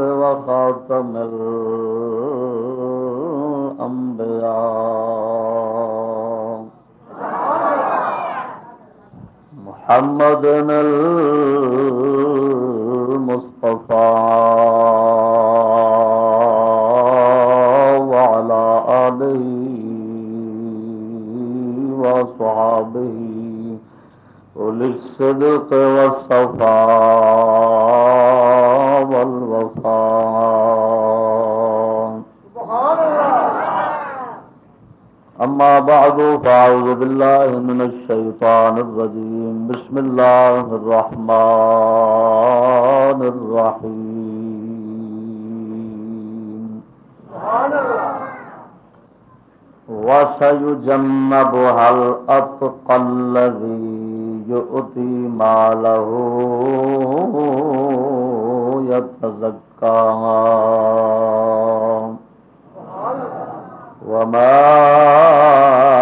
وخاتم الأنبياء محمد المصطفى وعلى آله وصحابه أولي الصدق والصفاء أما بعد، فأعوذ بالله من الشيطان الرجيم. بسم الله الرحمن الرحيم. وسيجنبها الأتقى الذي يؤتي ماله يتزكى. وما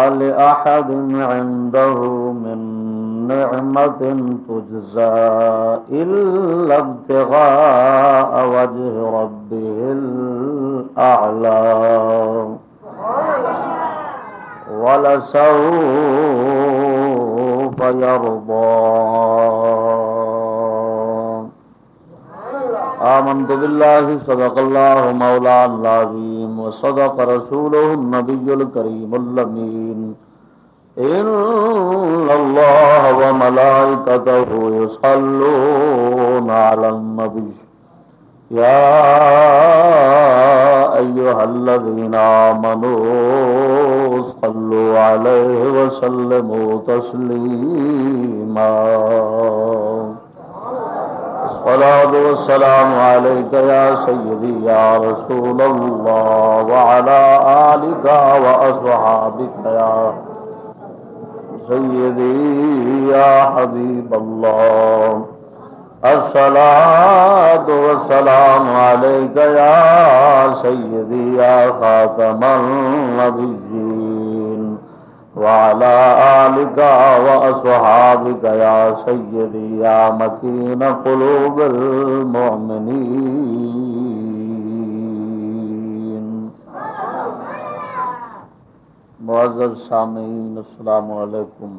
لأحد عنده من نعمة تجزى إلا ابتغاء وجه ربه الأعلى. ولسوف يرضى. آمنت بالله، صدق الله مولانا العظيم، وصدق رسوله النبي الكريم اللمين إن الله وملائكته يصلون على النبي. يا أيها الذين آمنوا صلوا عليه وسلموا تسليما. الصلاة والسلام عليك يا سيدي يا رسول الله وعلى آلك وأصحابك يا سيدي يا حبيب الله. الصلاة والسلام عليك يا سيدي يا خاتم النبيين. وعلى آلك وأصحابك يا سيدي يا مكين قلوب المؤمنين. معزز سامعین، السلام علیکم۔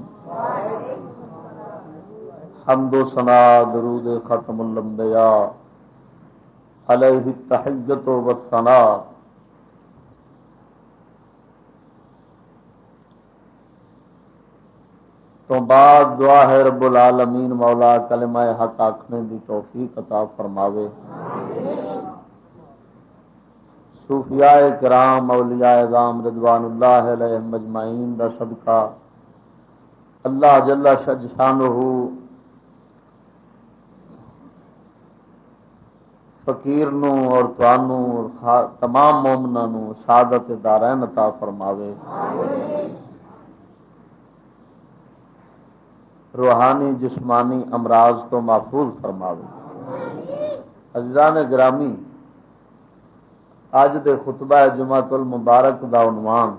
حمد و سنا درود ختم الانبیاء، علیہ التحیت و سنا تو بعد دعا ہے رب العالمین، مولا کلمہ حق آخنے دی توفیق عطا فرماوے۔ آمین صوفیاء کرام، اولیاء اعظام رضوان اللہ علیہ مجمعین دا صدقہ۔ اللہ جل شج شانہ فقیر نو اور توانو اور تمام مومنا نو سعادت دارین عطا فرماوے۔ روحانی، جسمانی امراض تو محفوظ فرماوے۔ عزیزان گرامی اج دے خطبہ جمعت المبارک دا عنوان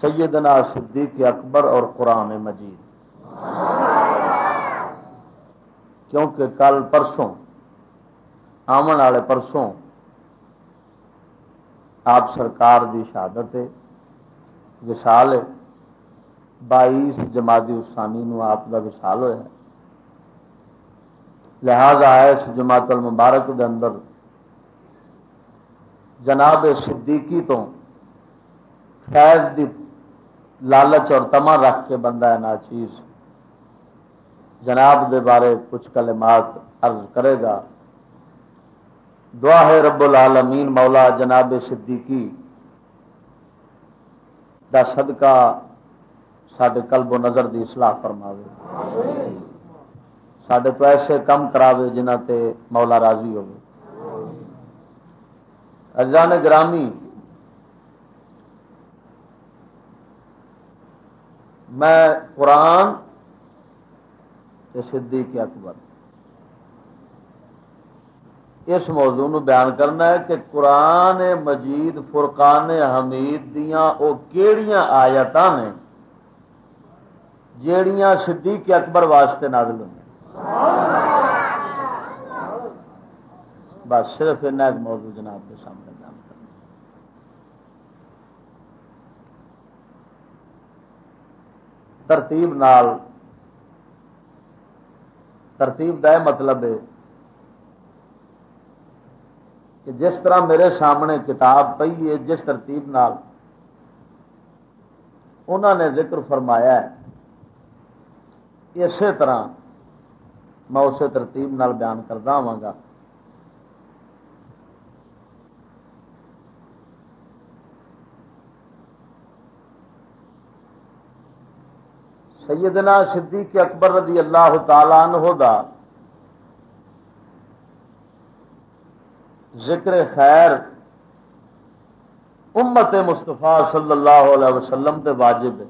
سیدنا صدیق اکبر اور قرآن مجید۔ کیونکہ کل پرسوں، آمن والے پرسوں، آپ سرکار دی شہادت ہے وشال ہے، بائیس جماعتی اسانی آپ کا وشال ہوا لہذا اس جماعت المبارک دے اندر۔ جناب صدیقی تو فیض دی لالچ اور تما رکھ کے بندہ ہے نا چیز جناب دے بارے کچھ کلمات عرض کرے گا۔ دعا ہے رب العالمین مولا جناب صدیقی دا صدقہ سڈے قلب و نظر دی اصلاح فرماوے۔ سڈے تو ایسے کم کراوے جنہ تے مولا راضی ہوگی اجان گرامی میں قرآن صدیق اکبر اس موضوع نو بیان کرنا ہے کہ قرآن مجید، فرقان حمید دیا وہ کہڑیاں آیات نے جیڑیاں صدیق اکبر واسطے نازل ہوئی بس صرف ایک موضوع جناب کے سامنے جان کرنا۔ ترتیب نال ترتیب کا مطلب ہے کہ جس طرح میرے سامنے کتاب پی ہے، جس ترتیب نال انہوں نے ذکر فرمایا ہے، اسی طرح میں اسی ترتیب نال بیان کرتا ہاں گا۔ سیدنا صدیق اکبر رضی اللہ تعالی عنہ دا ذکر خیر امت مستفا صلی اللہ علیہ وسلم تے واجب ہے۔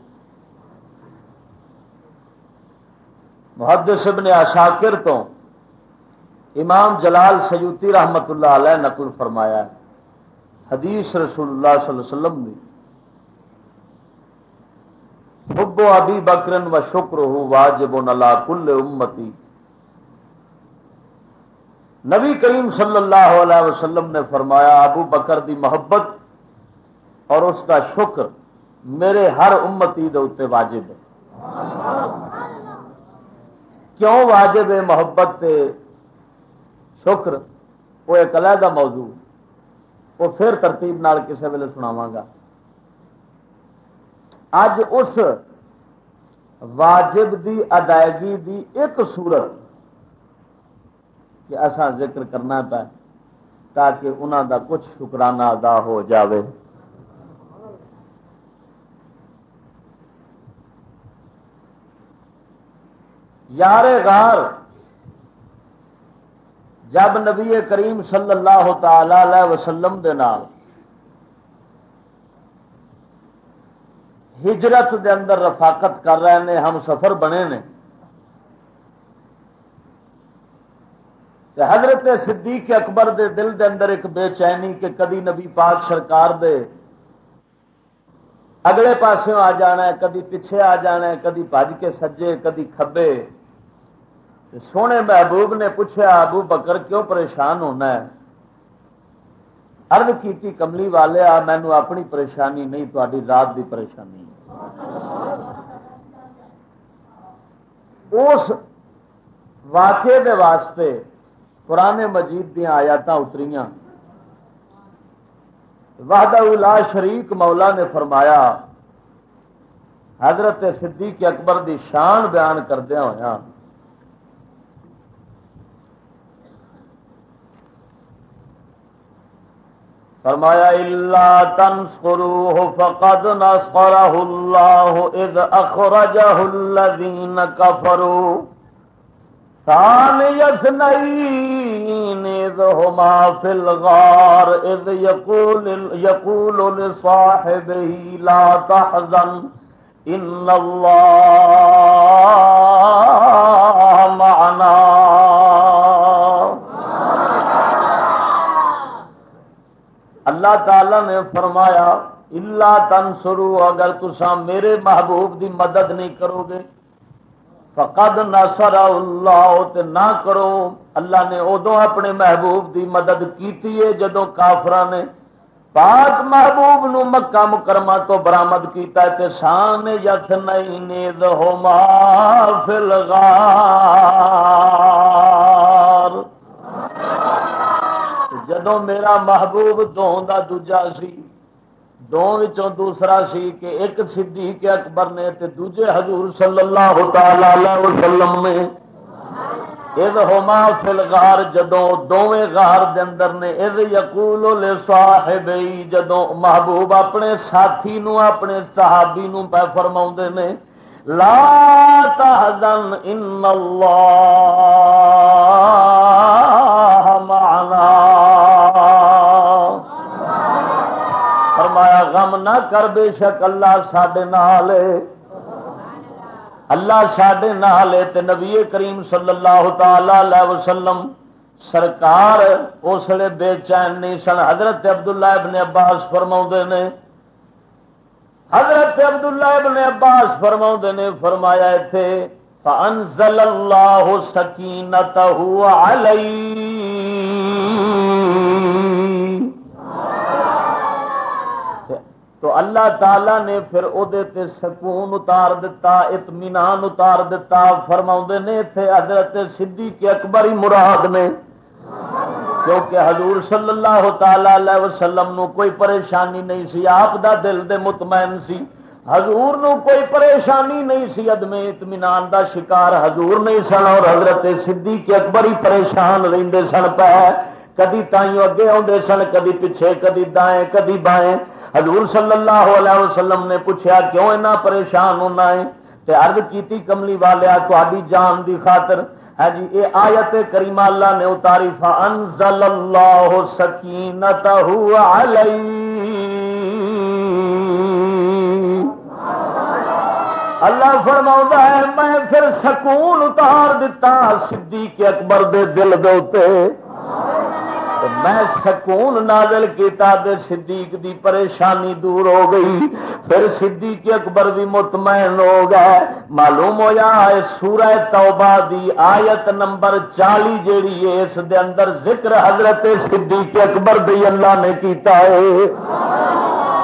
محدث ابن اشاکر تو امام جلال سیوتی رحمت اللہ علیہ نقل فرمایا ہے۔ حدیث رسول اللہ صلی اللہ علیہ وسلم نے حب و ابی بکرن و شکر ہو واجب نلا کل امتی۔ نبی کریم صلی اللہ علیہ وسلم نے فرمایا، ابو بکر دی محبت اور اس کا شکر میرے ہر امتی دے واجب ہے۔ کیوں واجب ہے محبت تے شکر؟ وہ ایک علیحدہ موضوع وہ پھر ترتیب نال کسی ویلے سناواں گا۔ اج اس واجب دی ادائیگی دی ایک صورت کہ ایسا ذکر کرنا پہ تاکہ انہوں دا کچھ شکرانہ ادا ہو جاوے۔ یار غار، جب نبی کریم صلی اللہ تعالی وسلم دے نال ہجرت دے اندر رفاقت کر رہے ہیں ہم سفر بنے نے۔ حضرت صدیق اکبر دے دل دے اندر ایک بے چینی کہ کدی نبی پاک سرکار دے اگلے پاسوں آ جانا ہے، کدی پیچھے آ جانا ہے، کدی بج کے سجے، کدی کھبے۔ سونے محبوب نے پوچھا، ابو بکر کیوں پریشان ہونا ہے؟ ارد کی کملی والے آ مینو اپنی پریشانی نہیں تاری رات کی پریشانی اس واقعے دے واسطے پرانے مجید دیا آیات اتری وحدہ الا شریک مولا نے فرمایا، حضرت صدیق اکبر دی شان بیان کردیا ہوا فرمایا اللہ تنصروه فقد نصره الله اذ اخرجه الذين كفروا. ثاني اثنين اذ هما في الغار اذ يقول يقول لصاحبه، لا تحزن ان الله معنا. اللہ تعالی نے فرمایا اللہ تن سرو اگر تسا میرے محبوب دی مدد نہیں کرو گے، فقد نصر اللہ نہ کرو۔ اللہ نے ادو اپنے محبوب دی مدد کی جدو کافر نے پاک محبوب نو مکہ مکرمہ تو برامد کیتا ہے، تے شان یت نہیں نیز ہو ما جدو میرا محبوب دون کا دوجا سی دونوں دوسرا سی کہ ایک صدیق کے اکبر نے تے دوجے حضور صلی اللہ تعالی وسلم نے۔ اد ہوما فل غار جدو دونیں غار دے اندر نے اد یقول لے صاحب جدو محبوب اپنے ساتھی نو، اپنے صحابی نو پہ فرما نے، لا تحزن، ان اللہ معنا فرمایا، غم نہ کر بے شک اللہ سڈے نال اللہ سڈے نال نبی کریم صلی اللہ تعالی وسلم سرکار اس لیے بے چین نہیں سن۔ حضرت عبداللہ ابن عباس فرما نے، حضرت عبداللہ ابن عباس فرما نے فرمایا اتنے فانزل اللہ سکینت علی اللہ تعالی نے پھر او دے تے سکون اتار دتا، اطمینان اتار دتا۔ فرما نے اتنے حضرت صدیق اکبر ہی مراد نے۔ کیونکہ حضور صلی اللہ تعالی وسلم نو کوئی پریشانی نہیں سی، آپ دا دل دے مطمئن سی۔ حضور نو کوئی پریشانی نہیں سی ادم اطمینان دا شکار حضور نہیں سن اور حضرت صدیق اکبر ہی پریشان رہندے سن۔ پہ کدی تائیوں اگے آدھے سن، کدی پیچھے، کدی دائیں، کدی بائیں۔ حضور صلی اللہ علیہ وسلم نے پوچھا، کیوں اتنا پریشان ہونا ہے؟ تے عرض کیتی، کملی والیا تاری جان دی خاطر. ہے جی یہ آیت کریمہ اللہ نے اتاری فانزل اللہ سکینتہ علیہ. اللہ فرما ہے، میں پھر سکون اتار دتا ہاں, صدیق اکبر دے دل دے میں سکون نازل کیتا دے صدیق دی پریشانی دور ہو گئی۔ پھر صدیق اکبر بھی مطمئن ہو گئے۔ معلوم ہوا ہے سورہ توبہ دی آیت نمبر چالی جیڑی ہے، اس دے اندر ذکر حضرت صدیق اکبر دی اللہ نے کیتا ہے۔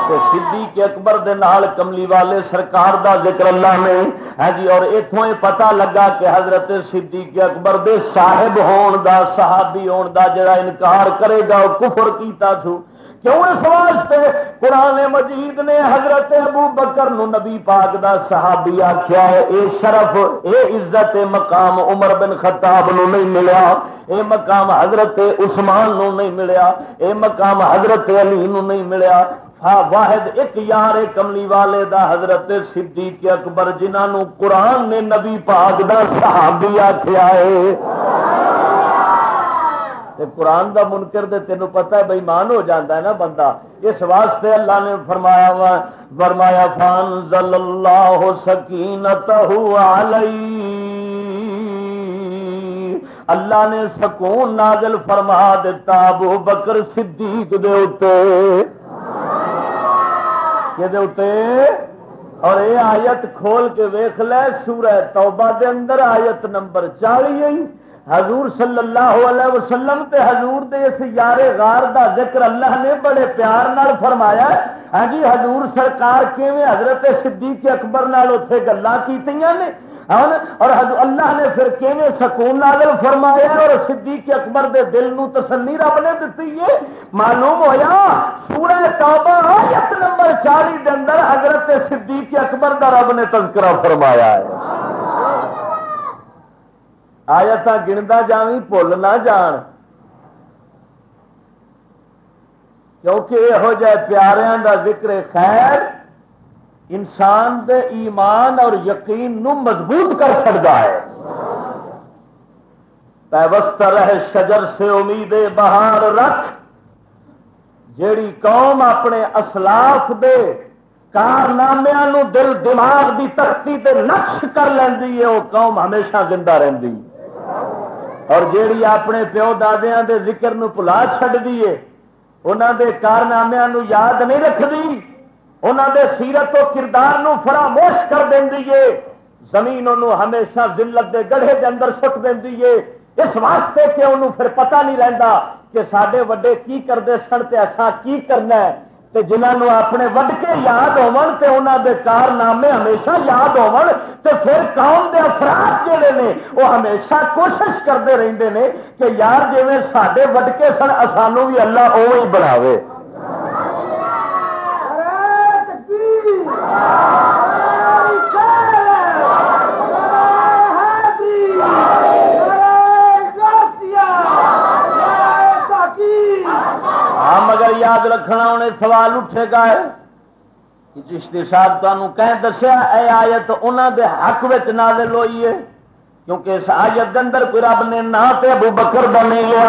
صدیق اکبر دے نال کملی والے سرکار دا ذکر اللہ نے۔ ہے ہاں جی اور اتوں یہ پتا لگا کہ حضرت صدیق اکبر دے صاحب ہون دا، صحابی ہون دا جڑا انکار کرے گا وہ کفر کیتا چھو کیوں اس واسطے؟ قرآن مجید نے حضرت ابو بکر نو نبی پاک دا صحابی آخیا ہے، اے شرف، اے عزت، اے مقام عمر بن خطاب نو نہیں ملیا۔ اے مقام حضرت عثمان نو نہیں ملیا۔ اے مقام حضرت علی نو نہیں ملیا۔ ہاں واحد ایک یار کملی والے دا حضرت صدیق اکبر جنہوں قرآن نے نبی پاک دا صحابی آخیا ہے۔ قرآن دا منکر دے تین پتا ہے بھائی مان ہو جاتا ہے نا بندہ۔ اس واسطے اللہ نے فرمایا فرمایا فان ضل اللہ سکینت علی۔ اللہ نے سکون نازل فرما دیتا ابو بکر صدیق دے اتنے اور یہ آیت کھول کے ویخ لے، سورہ توبہ دے اندر آیت نمبر چالی حضور صلی اللہ علیہ وسلم تے حضور دے اس یار غار دا ذکر اللہ نے بڑے پیار نال فرمایا ہاں جی حضور سرکار کیویں حضرت صدیق اکبر نال اتے گلا نے؟ اور اللہ نے پھر کیویں سکون نازل فرمایا اور صدیق اکبر دے دل نو تسلی رب نے دیتی ہے؟ معلوم ہویا سورہ توبہ آیت نمبر چالی دے اندر حضرت صدیق اکبر دا رب نے تذکرہ فرمایا ہے۔ آیت گنتا جی بھول نہ جان۔ کیونکہ یہو جہ پیاریاں دا ذکر خیر انسان دے ایمان اور یقین نو مضبوط کر سکتا ہے۔ پیوست رہے شجر سے امید بہار رکھ۔ جیڑی قوم اپنے اسلاف دے کارنامیا دل دماغ دی تختی تے نقش کر لینی ہے وہ قوم ہمیشہ زندہ رہی اور جیڑی اپنے پیو دادیا دے ذکر نو پلا چڈ دیے انہوں دے کارنامیا یاد نہیں رکھتی انہوں دے سیرت و کردار نو فراموش کر دیے زمین انہوں ہمیشہ ذلت دے گڑھے دے اندر سٹ دیے اس واسطے کہ انہوں پھر پتہ نہیں رہتا کہ سڈے وڈے کی کرتے سن تے ایسا کی کرنا ہے۔ تے جنہوں اپنے وڈ کے یاد دے کارنامے ہمیشہ یاد تے پھر قوم دے افراد جڑے نے، وہ ہمیشہ کوشش کرتے رہتے ہیں کہ یار جی سڈے وڈ کے سن سانوں بھی اللہ او بناوے۔ ہاں، یاد رکھنا انہیں سوال اٹھے گا چشتی صاحب تمہیں کہ دسیا، اے آیت انہوں دے حق نازل ہوئی ہے؟ کیونکہ اس آیت اندر کوئی رب نے نہ تے ابو بکر بنے لیا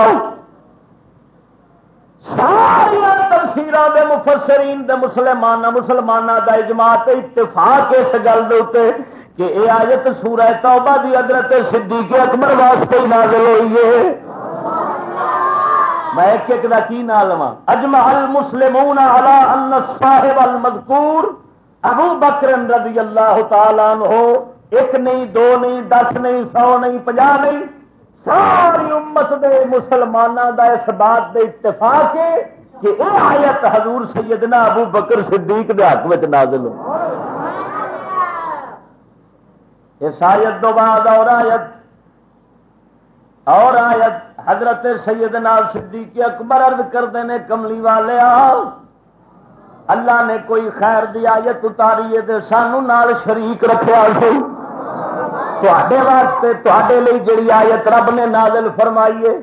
ساری تفسیر دے مفسرین دے مسلمان مسلمانوں دا اجماع اتفاق اس گل دے کہ اے آیت سورہ توبہ دی حضرت صدیق اکبر واسطے نازل ہوئی ہے۔ میں ایک ایک کا کی نہ لوا اجمع المسلمون علی ان صاحب المذکور ابو بکر رضی اللہ تعالی عنہ، ایک نہیں، دو نہیں، دس نہیں، سو نہیں پناہ نہیں، ساری امت دے مسلمانوں دا اس بات دے اتفاق ہے۔ کہ یہ آیت حضور سیدنا ابو بکر صدیق دے حق میں نازل ہو۔ اس آیت دو بعد اور آیت اور آیت حضرت سیدنا صدیق اکبر عرض کرتے ہیں کملی والے اللہ نے کوئی خیر دی آیت اتاری ہے سانو نال شریک رکھا تے واسطے تے جڑی آیت رب نے نازل فرمائیے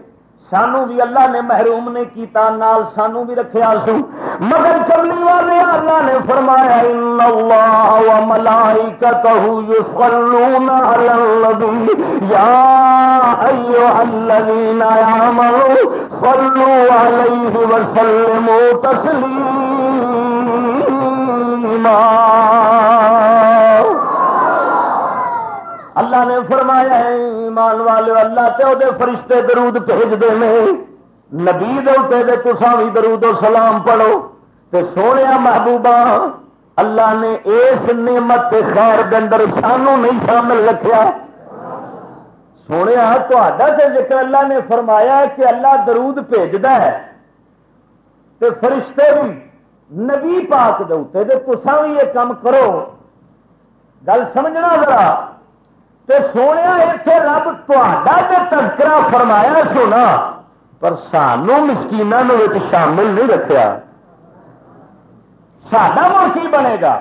سانو بھی اللہ نے محروم نے کیتا، نال سانو بھی رکھیا سو۔ مگر چلنے والے اللہ نے فرمایا، ان اللہ و ملائکتہ یصلون علی النبی۔ یا ایھا الذین آمنوا صلوا علیہ وسلموا تسلیما۔ اللہ نے فرمایا ہے، ایمان والے اللہ تے دے فرشتے درود بھیج دے نبی دے تسا بھی درود و سلام پڑھو۔ تے سونے محبوبہ، اللہ نے اس نعمت خیر اندر سانو نہیں شامل رکھا سونے تا ذکر اللہ نے فرمایا کہ اللہ درود بھیجتا ہے۔ تے فرشتے بھی نبی پاک دے تسا بھی یہ کام کرو۔ گل سمجھنا ذرا۔ تے سونے اتنے رب تا تذکرہ فرمایا سونا، پر سانو مسکینوں شامل نہیں رکھا سڈا من کی بنے گا؟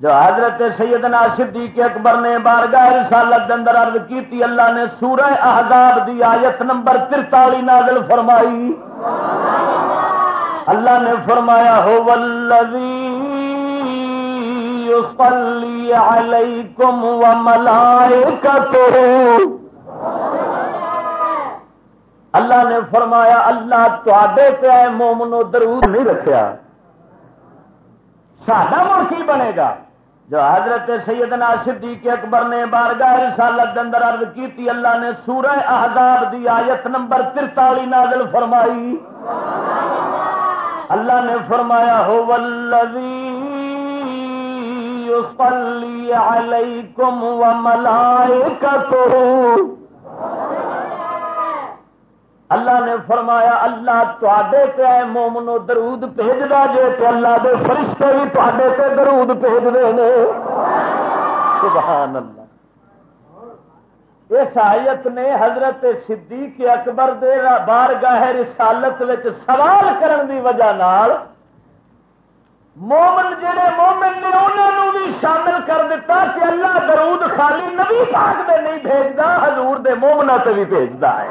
جو حضرت سیدنا صدیق اکبر نے بارگاہ رسالت اندر عرض کی اللہ نے سورہ احزاب دی آیت نمبر ترتالی نازل فرمائی۔ اللہ نے فرمایا ہو ولوی يصلي عليكم وملائكته. اللہ نے فرمایا، اللہ تے مومنو درود نہیں رکھا ساڈا من کی بنے گا۔ جو حضرت سیدنا صدیق اکبر نے بارگاہ رسالت اندر عرض کی اللہ نے سورہ احزاب دی آیت نمبر ترتالی نازل فرمائی۔ اللہ نے فرمایا ہو ولوی يصلي عليكم وملائكته. اللہ نے فرمایا، اللہ تے مومنو درود بھیجنا جے تو اللہ دے فرشتے بھی تے پہ درود بھیج رہے سبحان اللہ اس آیت نے حضرت صدیق اکبر دے بارگاہ رسالت وچ سوال کرن دی وجہ نال مومن جڑے مومن نے انہوں بھی شامل کر دیتا کہ اللہ درود خالی نبی پاک دے نہیں بھیجتا حضور دے مومنا سے بھی بھیجتا ہے۔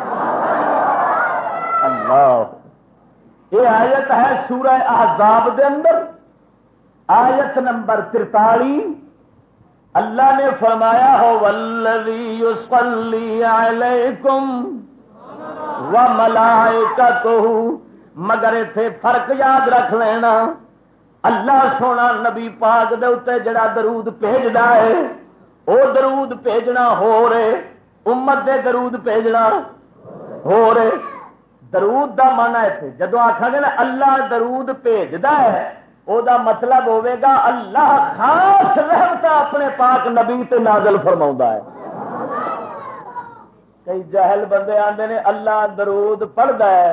اللہ۔ یہ آیت ہے سورہ احزاب دے اندر۔ آیت نمبر ترتالی۔ اللہ نے فرمایا ہو ولوی یوسلی علیکم و ملائکتہ مگر اتنے فرق یاد رکھ لینا۔ اللہ سونا نبی پاک دے اتنے جڑا درود بھیجنا ہے وہ درود بھیجنا ہو رہے، امت دے درود بھیجنا ہو رہے۔ درود دا مانا ہے جدو آخا گے نا اللہ درود بھیجتا ہے او دا مطلب ہوے گا اللہ خاص رحمت اپنے پاک نبی تے نازل فرما ہے۔ کئی جہل بندے آتے نے، اللہ درود پڑھتا ہے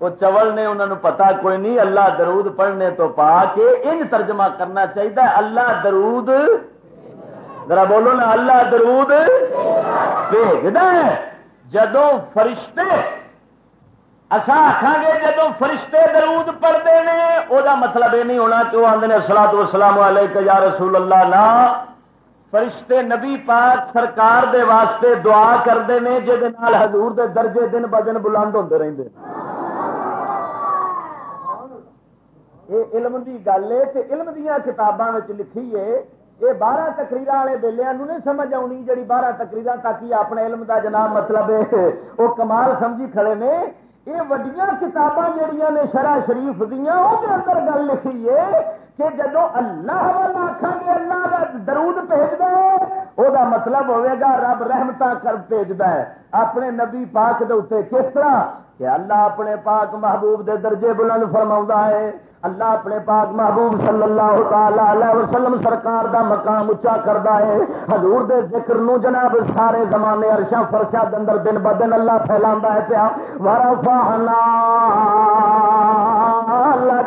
وہ چول نے انہوں نے پتا کوئی نہیں، اللہ درود پڑھنے تو پا کے ان ترجمہ کرنا چاہیے اللہ درود۔ ذرا بولو نا، اللہ درود ہے۔ جدو فرشتے اصا آخان گے جدو فرشتے درود پڑھتے ہیں وہ مطلب یہ نہیں ہونا کہ وہ آدھے سلاد وسلام علیہ یا رسول اللہ نا فرشتے نبی پاک سرکار دے واسطے دعا کرتے ہیں جہد حضور دے درجے دن ب دن بلند ہوتے رہتے یہ علم کی گل ہے کہ علم دیا کتاباں لکھی ہے یہ بارہ تقریر والے بےلیا نہیں سمجھ آنی جی بارہ تقریر تک ہی اپنے علم دا جناب مطلب ہے وہ کمال سمجھی کھڑے نے یہ وڈیا کتاباں جہیا نے شرح شریف دیا وہ اندر گل لکھی ہے کہ جدو اللہ والا آخان گے اللہ کا درود بھیجتا ہے وہ مطلب ہوئے گا رب رحمت کر بھیجتا ہے اپنے نبی پاک دے اتنے کس طرح کہ اللہ اپنے پاک محبوب دے درجے بلند فرما ہے۔ اللہ اپنے پاک محبوب صلی اللہ تعالی وسلم سرکار دا مقام اچا کرتا ہے۔ حضور دے ذکر نو جناب سارے زمانے ارشا فرشا دندر دن بدن اللہ پھیلا ہے پیا۔ وارا فاہنا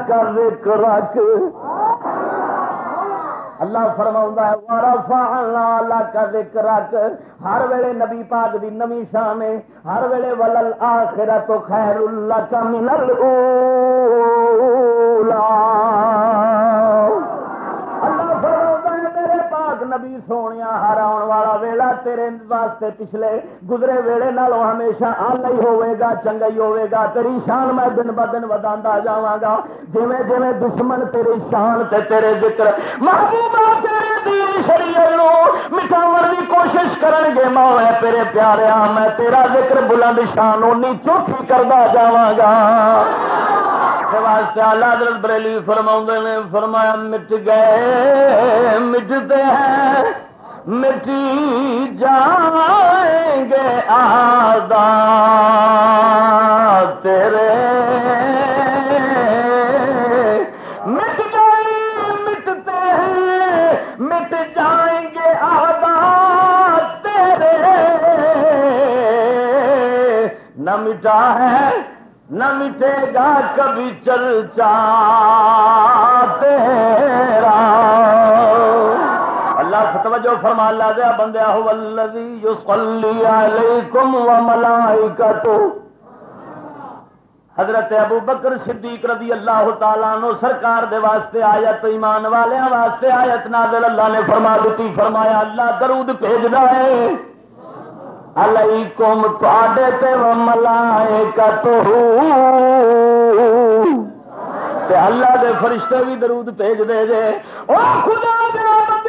کا ذکر رکھ اللہ فرما ہے اللہ کا ذکر رکھ ہر ویلے نبی پاک دی نمی شان ہے۔ ہر ویلے ولل آخرت تو خیر اللہ کا منل نبی سونے ہر آن والا ویلا تیرے واسطے پچھلے گزرے ویلے نالوں ہمیشہ آنا ہی ہوئے گا، چنگا ہی ہوئے گا، تیری شان میں دن ب دن ودا جا گا۔ جویں جویں دشمن تیری شان تے تیرے ذکر۔ محبوبہ تیرے دین شریعت نو مٹاون کی کوشش کرن گے، مولا تیرے پیارے میں تیرا ذکر بلند شان اونی چوکھی کردا جاواں گا۔ اس واسطے آلہ حضرت بریلی فرما نے، فرمایا، مٹ گئے، مٹتے ہیں، مٹی جائیں گے آدھا تیرے۔ مٹ گئے، مٹتے ہیں، مٹ جائیں گے آدھا تیرے۔ نہ مٹا ہے نہ مٹے گا کبھی چل تیرا۔ اللہ فتوجہ فرما، اللہ دیا بندیا ہو الذی یصلی علیکم و ملائکتو حضرت ابو بکر صدیق رضی اللہ تعالیٰ نو سرکار دے واسطے آیت، ایمان والے واسطے آیت نازل اللہ نے فرما دیتی، فرمایا، اللہ درود بھیج ہے۔ علیکم تھوڑے تے ملائے کا تو اللہ دے فرشتے بھی درود بھیج دے جے۔ او خدا دے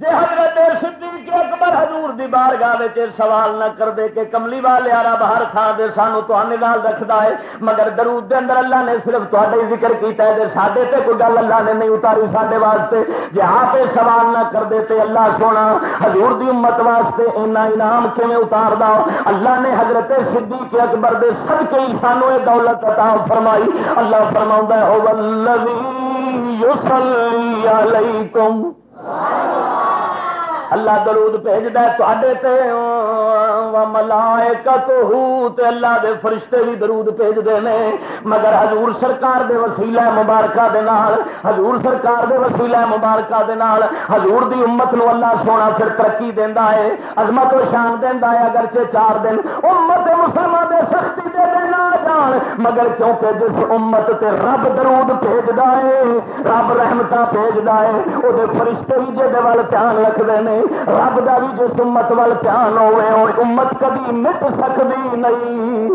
جی حضرت صدیق اکبر حضور دی بارگاہ سوال نہ کر دے کہ کملی والے آرا باہر کھان دے سانو تو نال رکھدا ہے، مگر درود دے اندر اللہ نے صرف تواڈے ذکر کیتا ہے جی ساڈے تے کوئی گل اللہ نے نہیں اتاری ساڈے واسطے جی آپ سوال نہ کر دے تے اللہ سونا، حضور دی امت واسطے اینا انعام کیویں اتار دا اللہ نے حضرت صدیق اکبر دے صدقے ہی سانو اے دولت عطا فرمائی۔ اللہ فرماوندا ہے هو الذی یصلی علیکم اللہ درود بھیجد ملائے تے اللہ دے فرشتے بھی درود بھیجتے ہیں۔ مگر حضور سرکار دے وسیلہ مبارکہ دے نال، حضور سرکار دے وسیلہ مبارکہ دے نال حضور دی امت نو اللہ سونا پھر ترقی دینا ہے، عظمت و شان دینا ہے، اگرچہ چار دن امت مسلمان دے سختی دے دینا جان۔ مگر کیونکہ جس امت تے رب درود بھیجدا ہے، رب رحمتہ بھیجدا ہے وہ فرشتے ہی جے وال دھیان رکھتے ہیں۔ رب کا بھی جس امت وال دھیان ہوئے اور امت کبھی مٹ سکتی نہیں۔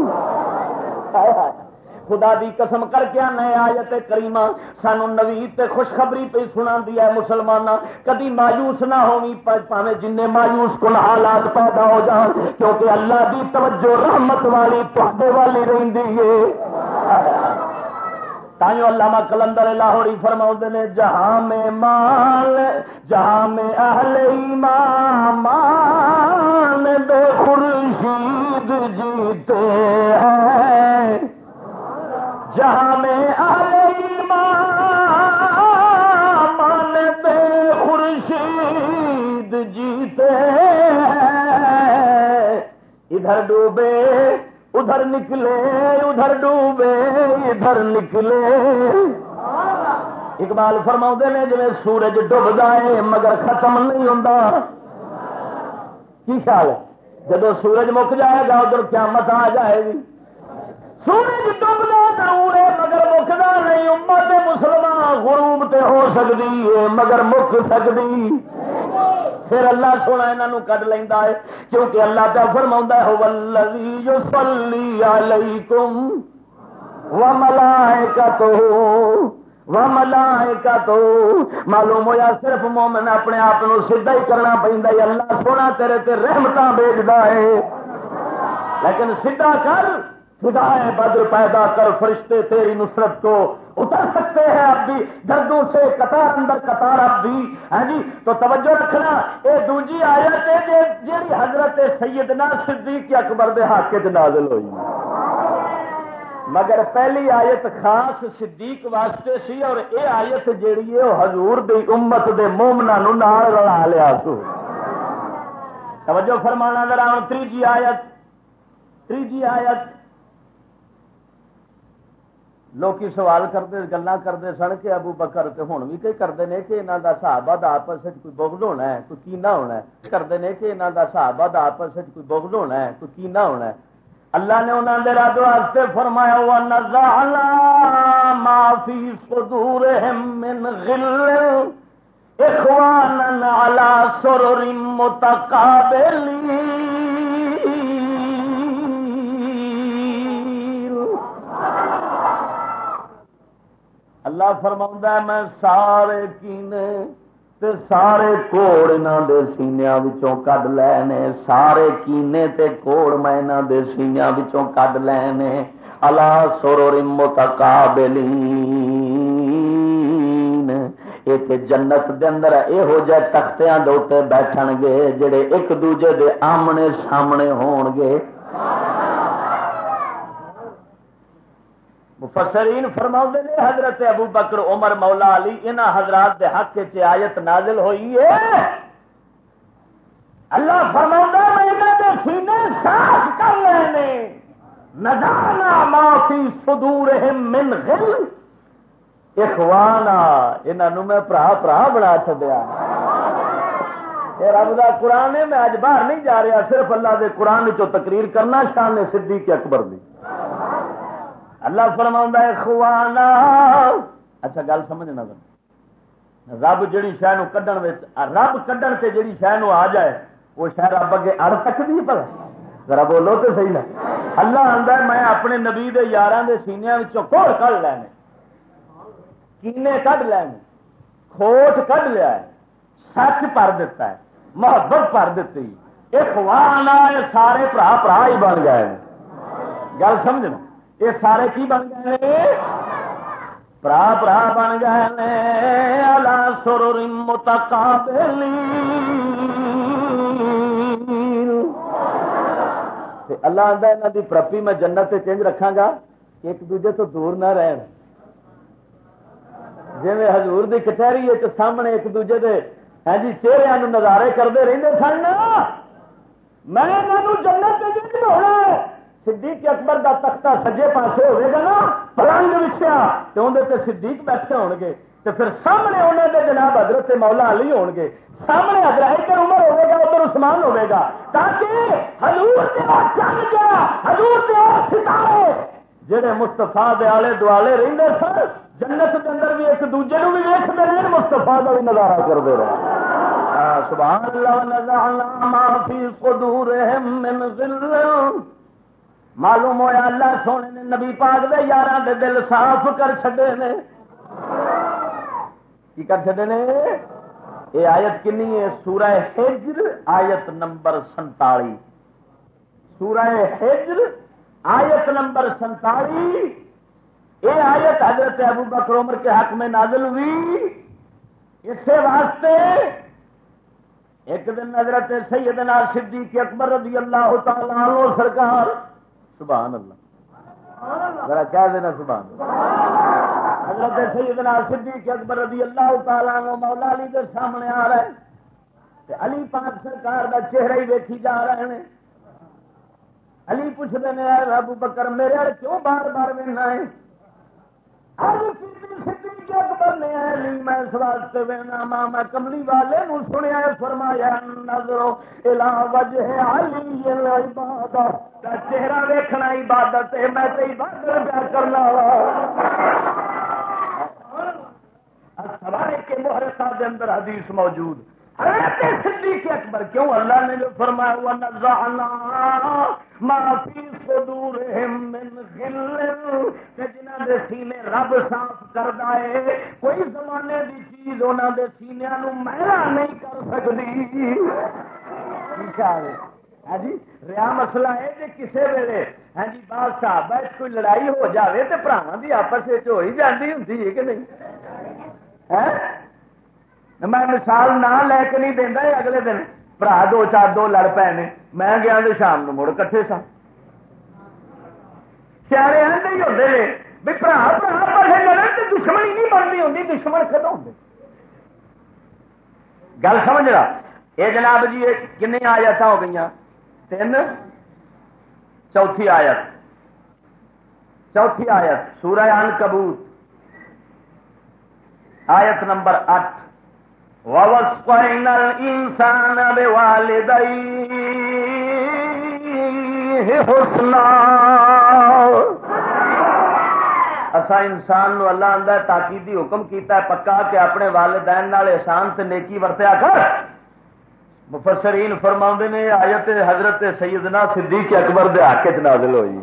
خدا دی قسم کر کے نئے آیت کریمہ، سانو نوید تے خوشخبری پہ سنا دیا مسلمان کدی مایوس نہ ہونی پاوے جن مایوس کن حالات پیدا ہو جان، کیونکہ اللہ دی توجہ رحمت والی تے والی رہی ہے۔ تائیو علامہ کلندر لاہوری فرما نے، جہاں میں مال، جہاں میں اہل ایمان مان دے خورشید جیتے ہیں۔ جہاں میں اہل ایمان مان دے خورشید جیتے ہیں۔ ادھر ڈوبے ادھر نکلے، ادھر ڈوبے، ادھر نکلے۔ اقبال فرما نے جی سورج ڈب جائے، مگر ختم نہیں ہوں کی خیال ہے؟ جب سورج مک جائے گا، ادھر قیامت آ جائے گی۔ سورج ڈب ضرور ہے مگر مکتا نہیں۔ امت مسلمان غروب تے ہو سکتی ہے، مگر مک سکتی پھر اللہ سونا یہاں کد لینا ہے، کیونکہ اللہ کا فرما ہو ولوی سلی علیکم و ملائے کا تو وہ تو معلوم ہوا صرف مومن اپنے آپ سیدھا ہی کرنا پہ اللہ سونا تیرے تے رحمت بھیجتا ہے۔ لیکن سیدھا کر خدا ہے بدر پیدا کر، فرشتے تیری نصرت کو اتر سکتے ہیں اب بھی دردوں سے قطار اندر قطار اب بھی۔ ہاں جی؟ تو توجہ رکھنا یہ دوجی آیت ہے جی حضرت سیدنا صدیق اکبر دے ہاتھ کے نازل ہوئی۔ مگر پہلی آیت خاص صدیق واسطے سی اور یہ آیت جیڑی ہے وہ حضور دی امت دے مومنا نال رلا لیا سو۔ توجہ فرمانا ذرا تیجی آیت تیجی آیت۔ لوگ سوال کرتے گلا کرتے سن کہ ابو بکر ہوں بھی کئی کرتے ہیں کہ یہاں کا سابت آپس کوئی بغض ہونا ہے کوئی کینا ہونا ہے کرتے ہیں کہ یہاں کا سابت آپس کوئی بغض ہونا ہے کوئی کینا ہونا ہے اللہ نے انہوں نے رب واسطے فرمایا ہوا نزالا معافی سدور من غل اخوان على سرر متقابلين اللہ فرما میں سارے کینے تے سارے کوڑ انہوں دے سینیا کڈ لے سارے کینے تے کوڑ میں انہوں دے سینیا کڈ لے اللہ سور متقابلین۔ ایک جنت دے اندر یہو جہ تختیاں دے بیٹھن گے، جڑے ایک دوجے دے آمنے سامنے ہون گے۔ مفسرین فرما نے حضرت ابو بکر، عمر، مولا علی ان حضرات دے حق چ آیت نازل ہوئی ہے۔ اللہ فرما میں سینے صاف کر لینے۔ نزانا معافی سدور من غل۔ اخوانا انہوں میں برا برا بنا چڈیا رب کا قرآن ہے، میں اج باہر نہیں جا رہا، صرف اللہ دے قرآن چو تقریر کرنا، شان صدیق اکبر دی۔ اللہ فرما خوانا. اچھا گل سمجھنا رب جہی شہ کھڈن رب کھڈن سے جہی شہ آ جائے وہ شہ رب اگے اڑ سکتی پر ذرا بولو تو صحیح نا اللہ آتا میں اپنے نبی دے یار کے سینیا کوڑ کھ لینے۔ کینے کھ لینے؟ کھوٹ کھ لیا ہے۔ سچ پر دیتا ہے۔ محبت پر دیتی یہ خوانا سارے برا برا ہی بن گئے۔ گل سمجھنا یہ سارے کی بن گئے؟ پرا پرا بن گئے سر اللہ آدھا یہاں کی پرپی میں جنت سے چینج رکھا گا ایک دوجے تو دور نہ رہن۔ جی ہزور کی کچہری سامنے ایک دوجے دے ہاں جی چہرے نظارے کرتے رہتے سن میں جنت ہونا صدیق اکبر دا تختہ سجے پاسے ہوئے گا نا؟ پلنگ وچیا تو اندر تے صدیق بیٹھے ہون گے تو پھر سامنے انہوں دے جناب حضرت مولا علی ہون گے سامنے حضرت ادھر عمر ہوے گا، ادھر عثمان ہوے گا۔ تاکہ حضور تے چل گیا حضور تے ستارے۔ جڑے مستفا دے آلے دوالے رہندے سن، جنت کے اندر بھی ایک دوجے نو بھی ویکھدے رہے مستفا دا بھی نظارہ کرتے رہے سبحان اللہ، نزعنا ما فی صدورهم من ذل معلوم ہوا اللہ سونے نے نبی پاک دے یار دے دل صاف کر چڈے نے۔ کی کر چڈے نے؟ یہ آیت کنی ہے؟ سورہ ہجر آیت نمبر سنتالی۔ سورہ ہجر آیت نمبر سنتالی۔ یہ آیت حضرت ابو بکر عمر کے حق میں نازل ہوئی۔ اسی واسطے ایک دن حضرت سیدنا صدیق اکبر رضی اللہ تعالی عنہ سرکار سبحان اللہ۔ ذرا کہہ دینا سبحان حضرت سیدنا صدیق اکبر رضی اللہ تعالیٰ عنہ مولا علی کے سامنے آ رہے ہیں۔ علی پاک سرکار دا چہرہ ہی ویکھی جا رہے ہیں۔ علی پوچھتے ہیں ابو بکر، میرے کیوں بار بار ملنا ہے اکبر نے میں اس واسطے وینا، ماں میں کملی والے نو سنیا فرمایا نظرو الا وجہ علی العبادت دا چہرہ ویکھنا عبادت ہے، میں تے عبادت پیا کرنا وا۔ سوائے کے محرکات دے اندر حدیث موجود۔ حضرت صدیق اکبر، کیوں اللہ نے جو فرمایا ہوا نزعنا معافی صدورہم من غل، کہ جنہ دے سینے رب صاف کردا ہے، کوئی زمانے دی چیز انہاں دے سینیاں نو میلا نہیں کر سکدی۔ ہاں جی ریا مسئلہ ہے کہ کسی ویلے ہاں جی بال صاحب کوئی لڑائی ہو جاوے تو براواں دی آپس وچ ہو ہی جاندی ہوندی ہے کہ نہیں؟ ہیں میں مثال نہ لے کے نہیں دینا اگلے دن۔ برا دو چار دو لڑ پے نے۔ میں گیا تو شام کو مڑ کٹھے سا سیانے ایسے ہی ہوتے ہیں بھی برا برا پڑھے لڑن تو دشمنی نہیں بنتی ہوتی دشمن کدو ہوں گل سمجھ رہا یہ جناب جی کن آیات ہو گئی تین۔ چوتھی آیت۔ چوتھی آیت، سورہ ان کبوت آیت نمبر اٹھ۔ انسان حسنا. اسا انسان نو اللہ آدھا تاکیدی حکم کیتا ہے، پکا کہ اپنے والدین نال احسان تے نیکی ورتیا کر۔ مفسرین فرما نے، آیت حضرت سیدنا صدیق اکبر دے حق وچ نازل ہوئی۔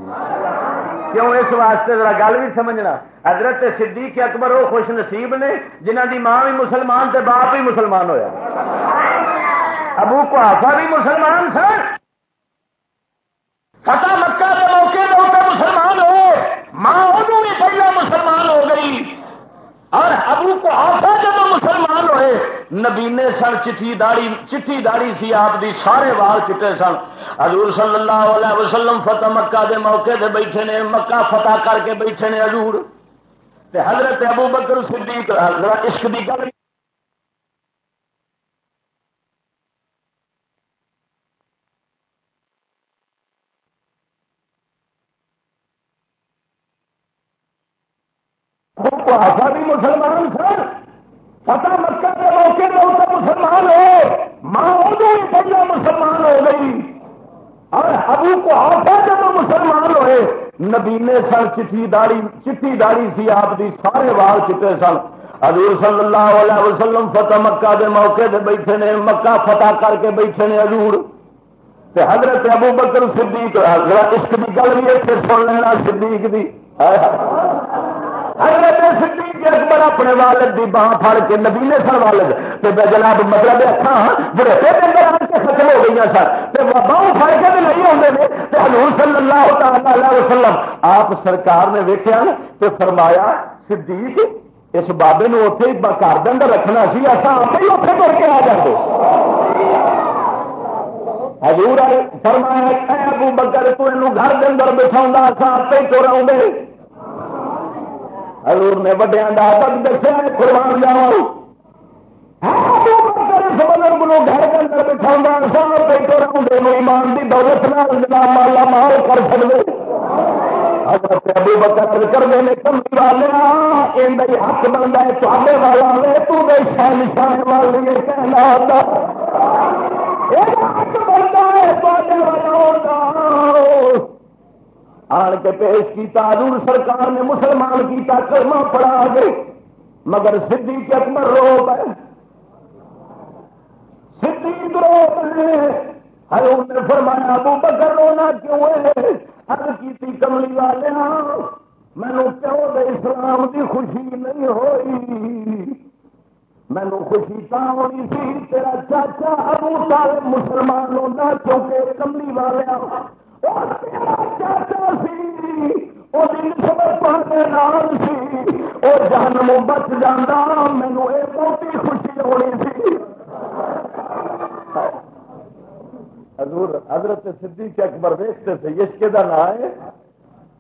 کیوں اس واسطے ذرا گل بھی سمجھنا؟ حضرت صدیق اکبر وہ خوش نصیب نے جنہ دی ماں بھی مسلمان تے باپ بھی مسلمان ہویا۔ ابو کوافا بھی مسلمان سن۔ فتح مکہ کے موقع مسلمان ہوئے۔ ماں ادو بھی پہلے مسلمان ہو گئی۔ اور ابو کو آفا جب مسلمان ہوئے نبینے سن چٹھی داڑی چٹھی داڑی سی آپ دی، سارے وال چٹے سن۔ حضور صلی اللہ علیہ وسلم فتح مکہ دے موقع دے بیٹھے نے، مکہ فتح کر کے بیٹھے نے حضور۔ تے حضرت ابو بکر صدیق حضرت عشق دی گل بھی مسلمان سن فتح مکہ کے موقع میں مسلمان ہو ماں ادو پہلے مسلمان ہو گئی اور ابو کو آفا جب مسلمان ہوئے نبینے سن، چٹھی داڑی چٹھی داڑی سی آپ دی، سارے وال چٹے سن۔ حضور صلی اللہ علیہ وسلم فتح مکہ دے موقع دے بیٹھے نے، مکہ فتح کر کے بیٹھے نے حضور۔ تے حضرت ابو بکر صدیق، حضرت عشق کی گل بھی اتنے سن لینا، صدیق دی۔ حضرت صدیق اکبر اپنے والد دی باہ پھڑ کے نبی نے سر والد۔ تے جناب مطلب اکھان ہاں، بڑے اندر آ کے ختم ہو گئی سر۔ تو باہ پھڑ کے تو نہیں آتے نے۔ تے حضور صلی اللہ تعالی وسلم، آپ سرکار نے ویکیا تے فرمایا، صدیق، اس بابے نو اتے گھر کے اندر رکھنا سی اصا آپ ہی اتنے کر کے آ جاتے حضور فرمایا ابو بکر، تو گھر کے اندر بٹھا اصا آپ ہی تو رہوں گے حضور نے وڈیا ادب دسیا قربان جاؤ۔ ہاں، بزرگ نو گھر کے اندر بٹھا سال بیٹھے رہے ایمان کی دولت مالا مال کر سکتے حضرت ابو بکر کرتے ہیں والے ہاں، یہ حق بنتا ہے تے والا لے تو کہنا حق بنتا ہے والا آن کے پیش کیتا، حضور سرکار نے مسلمان کیتا، کلمہ پڑھا گئے مگر سدھی کے اکبر رو پہ سدھی رو پہ حضور نے فرمایا، ابو بکر رونا کیوں ہے؟ ہر کی کملی والے مینو کیوں دے اسلام کی خوشی نہیں ہوئی۔ مینو خوشی تا ہونی سی، تیرا چاچا ابو سارے مسلمان ہونا کیونکہ کملی والے چاچا جنم بچ جانا مینو یہ بہت خوشی ہونی سی حضور، حضرت صدیق اکبر ویستے تھے اس کے نام ہے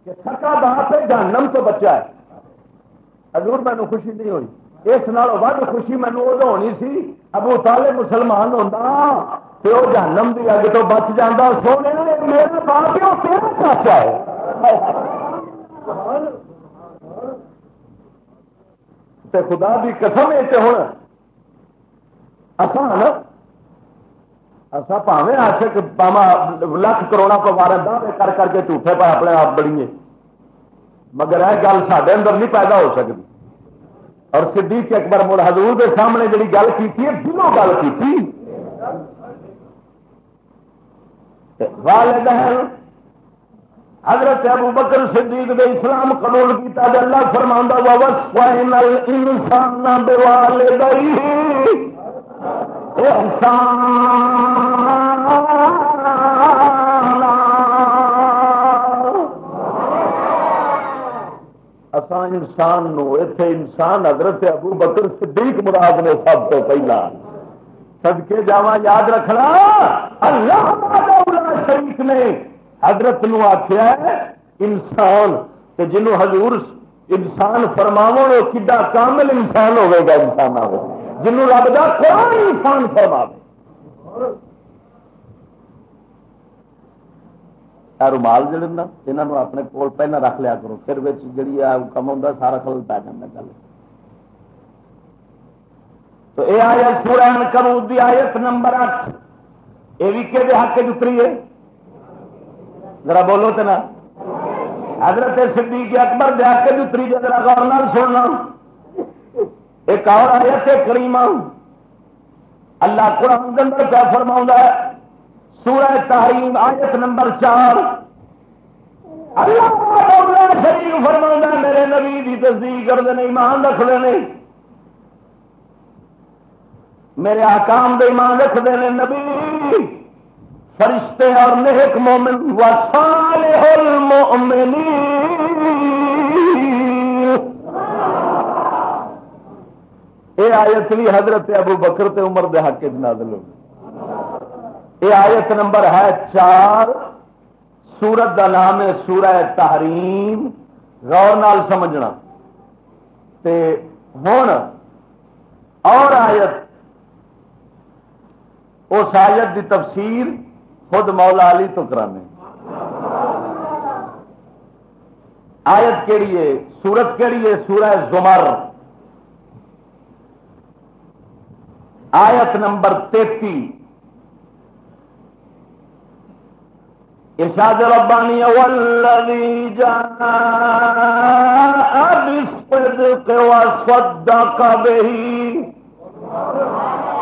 کہ سکا بات ہے، جہنم تو بچا ہے۔ حضور مینو خوشی نہیں ہوئی۔ اس نال ود خوشی مینو ادو ہونی سی۔ ابو تالے مسلمان ہوتا تو جہنم کی اگ تو بچ جانا سونے میرے باپ تیرا چاچا ہے خدا بھی قسم ہے ہوں آسان اصا پاوے آشک پاوا لکھ کروڑا پوارا دعوے کر کر کے جھوٹے پا اپنے آپ بڑیے مگر یہ گل سڈے اندر نہیں پیدا ہو سکتی اور صدیق اکبر مڑ حضور کے سامنے جی گل کی دلوں گل کی والدین حضرت ابو بکر صدیق دے اسلام قبول کیتا دے اللہ فرماندا وا وصفین الانسان بوالدیہ احسان۔ اسان انسان نو، ایتھے انسان حضرت ابو بکر صدیق مراد نے سب تو پہلا۔ سدکے جا یاد رکھنا۔ اللہ شریف نے حضرت نو آخیا انسان جنو حضور انسان فرماو کڈا کامل انسان ہوے گا، انسان آ جنو رب کا قرآن انسان فرما رومال جڑے نا یہاں اپنے کول پہنا رکھ لیا کرو، پھر جی کم آتا سارا خل پی جانا گل تو یہ آیت سورہ کرو، دی آیت نمبر اٹھ یہ بھی کہ حق اتری ہے؟ ذرا بولو تو نا۔ حضرت صدیق اکبر دے حق اتری جی ذرا غور نال سننا۔ ایک اور آیت کریمہ۔ اللہ قرآن اندر کیا فرما ہے؟ سورہ تحریم آیت نمبر چار۔ اللہ شریف فرما میرے نبی کی تصدیق کرتے نہیں ایمان رکھتے نہیں میرے آکام دے ایمان رکھتے ہیں، نبی۔ فرشتے اور نیک مومن وصالح المؤمنین۔ یہ آیت بھی حضرت ابو بکر تے عمر دے حق نازل ہوگی یہ آیت نمبر ہے چار، سورت کا نام ہے سورہ تحریم۔ غور نال سمجھنا۔ تے ہوں اور آیت اس آیت دی تفسیر خود مولا علی تو کرانے۔ آیت کہڑی ہے، سورت کہڑی ہے، سورہ زمر۔ آیت نمبر تیتی۔ ارشاد ربانی، والذی جانا بالصدق وصدق به،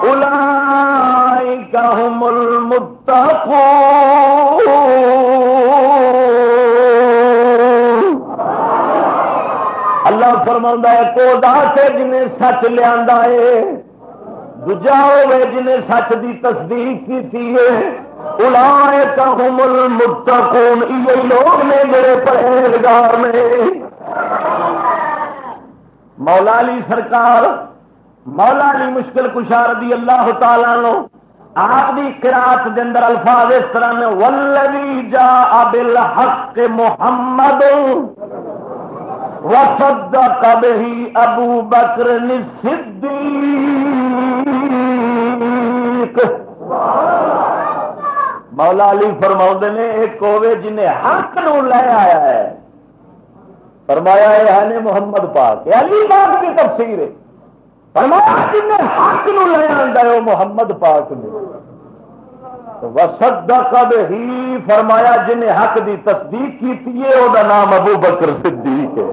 اولئک هم المتقون. اللہ فرما ہے کو سے جنہیں سچ لیا ہے دجا ہوے جنہیں سچ دی تصدیق کی تھی الا کامل متقون یہ لوگ نے جڑے پرہیزگار نے مولا علی سرکار، مولا علی مشکل کشار دی اللہ تعالی نو آپ کی کراط دے اندر الفاظ اس طرح نے ولوی جا ابل حق محمد وصدق به ابو بکر صدیق مولا علی فرما نے، ایک ہوے جنہیں حق نو لے آیا ہے۔ فرمایا ہے نے محمد پاک علی پاک کی تفسیر ہے۔ فرمایا جن حق نو لے آتا ہے، وہ محمد پاک نے۔ وصدق فرمایا جنہیں حق دی تصدیق کی تھی وہ نام ابو بکر صدیق ہے۔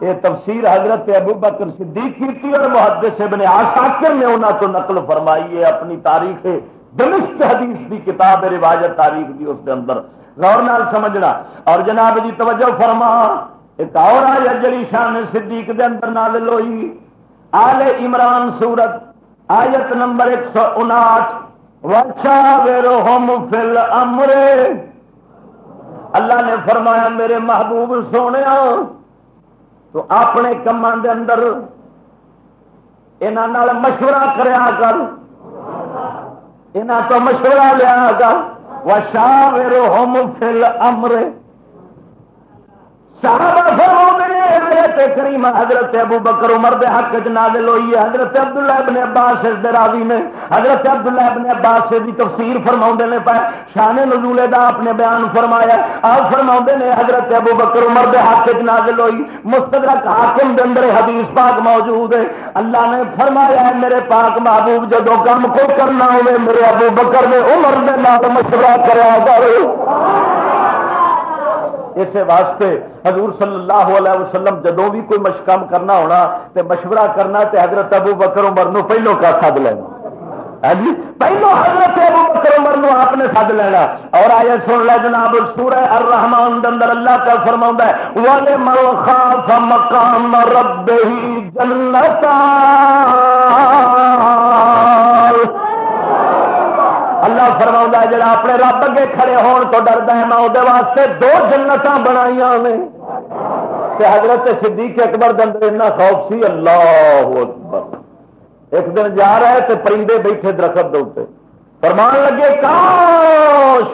یہ تفسیر حضرت ابو بکر صدیق کی اور محدث ابن آساکر نے انہوں تو نقل فرمائی ہے اپنی تاریخ دمشق حدیث کی کتاب روایت تاریخ دی، اس کے اندر۔ غور نال سمجھنا۔ اور جناب جی توجہ فرما، ایک اور آیا جڑی شان صدیق دے اندر نال لوئی آل عمران سورت، آیت نمبر ایک سو انٹھ وچا ویرو فل امرے اللہ نے فرمایا، میرے محبوب سونے تو اپنے کمان دے اندر یہاں مشورہ کریا کر۔ یہاں تو مشورہ لیا کر۔ وشا ویرو ہوم فل امرے صحابہ فرماؤں نے آیت کریم حضرت ابو بکر عمر دے حق چ نازل ہوئی ہے۔ حضرت عبداللہ ابن عباس اس دے راوی نے حضرت عبداللہ ابن عباس دی تفسیر فرماؤں نے پائے شان نزول دا اپنے بیان فرمایا۔ آپ فرماؤں نے حضرت ابو بکر عمر دے حق چ نازل ہوئی۔ مستدرک حاکم دے اندر حدیث پاک موجود ہے۔ اللہ نے فرمایا ہے، میرے پاک محبوب جدو کام کو کرنا ہوئے، میرے ابو بکر نے عمر دے نال مشورہ کریا کرو اس واسطے حضور صلی اللہ علیہ وسلم جدو بھی کوئی مشکام کرنا ہونا تے مشورہ کرنا تے حضرت ابو بکر عمر نو پہلو کا سد لینا۔ ہاں جی؟ پہلو حضرت ابو بکر عمر نو آپ نے سد لینا۔ اور آیا سن لے جناب، سورہ الرحمان اندر اللہ کا فرما ہے والے مل خاف مقام رب ہی جنتا فرما جا اپنے رب اگے کھڑے ہون تو ڈردا ہے، میں وہ واسطے دو جنت بنائی نے۔ حضرت صدیق اکبر دن اتنا خوف سی، اللہ اکبر۔ ایک دن جا رہا ہے تو پرندے بیٹھے درخت دے فرمان لگے، کاش!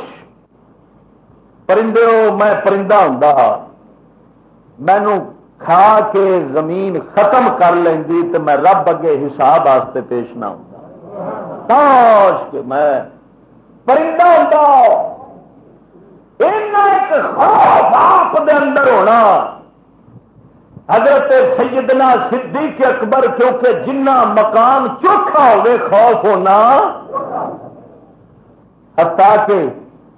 پرندے میں پرندہ ہوں مینو کھا کے زمین ختم کر لینی تو میں رب اگے حساب واسطے پیش نہ ہوں کاش کہ میں پرندہ ہوتا ایک خوف آپ دے اندر ہونا۔ حضرت سیدنا صدیق اکبر، کیونکہ جنہ مقام چوکھا ہوئے خوف ہونا ہتا کے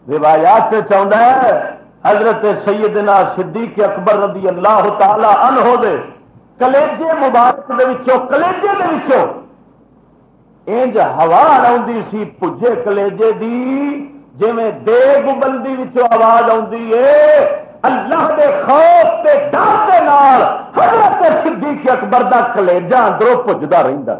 روایات سے چاہتا ہے، حضرت سیدنا صدیق اکبر رضی اللہ تعالی عنہ دے کلیجے مبارک دے وچوں، کلیجے دے وچوں انج ہوا آدھی سی پجے کلیجے دی جی دیگ بلدی آواز ہے اللہ دے خوف تے ڈر دے نال حضرت صدیق اکبر دا کلیجا اندروں پجدا رہندا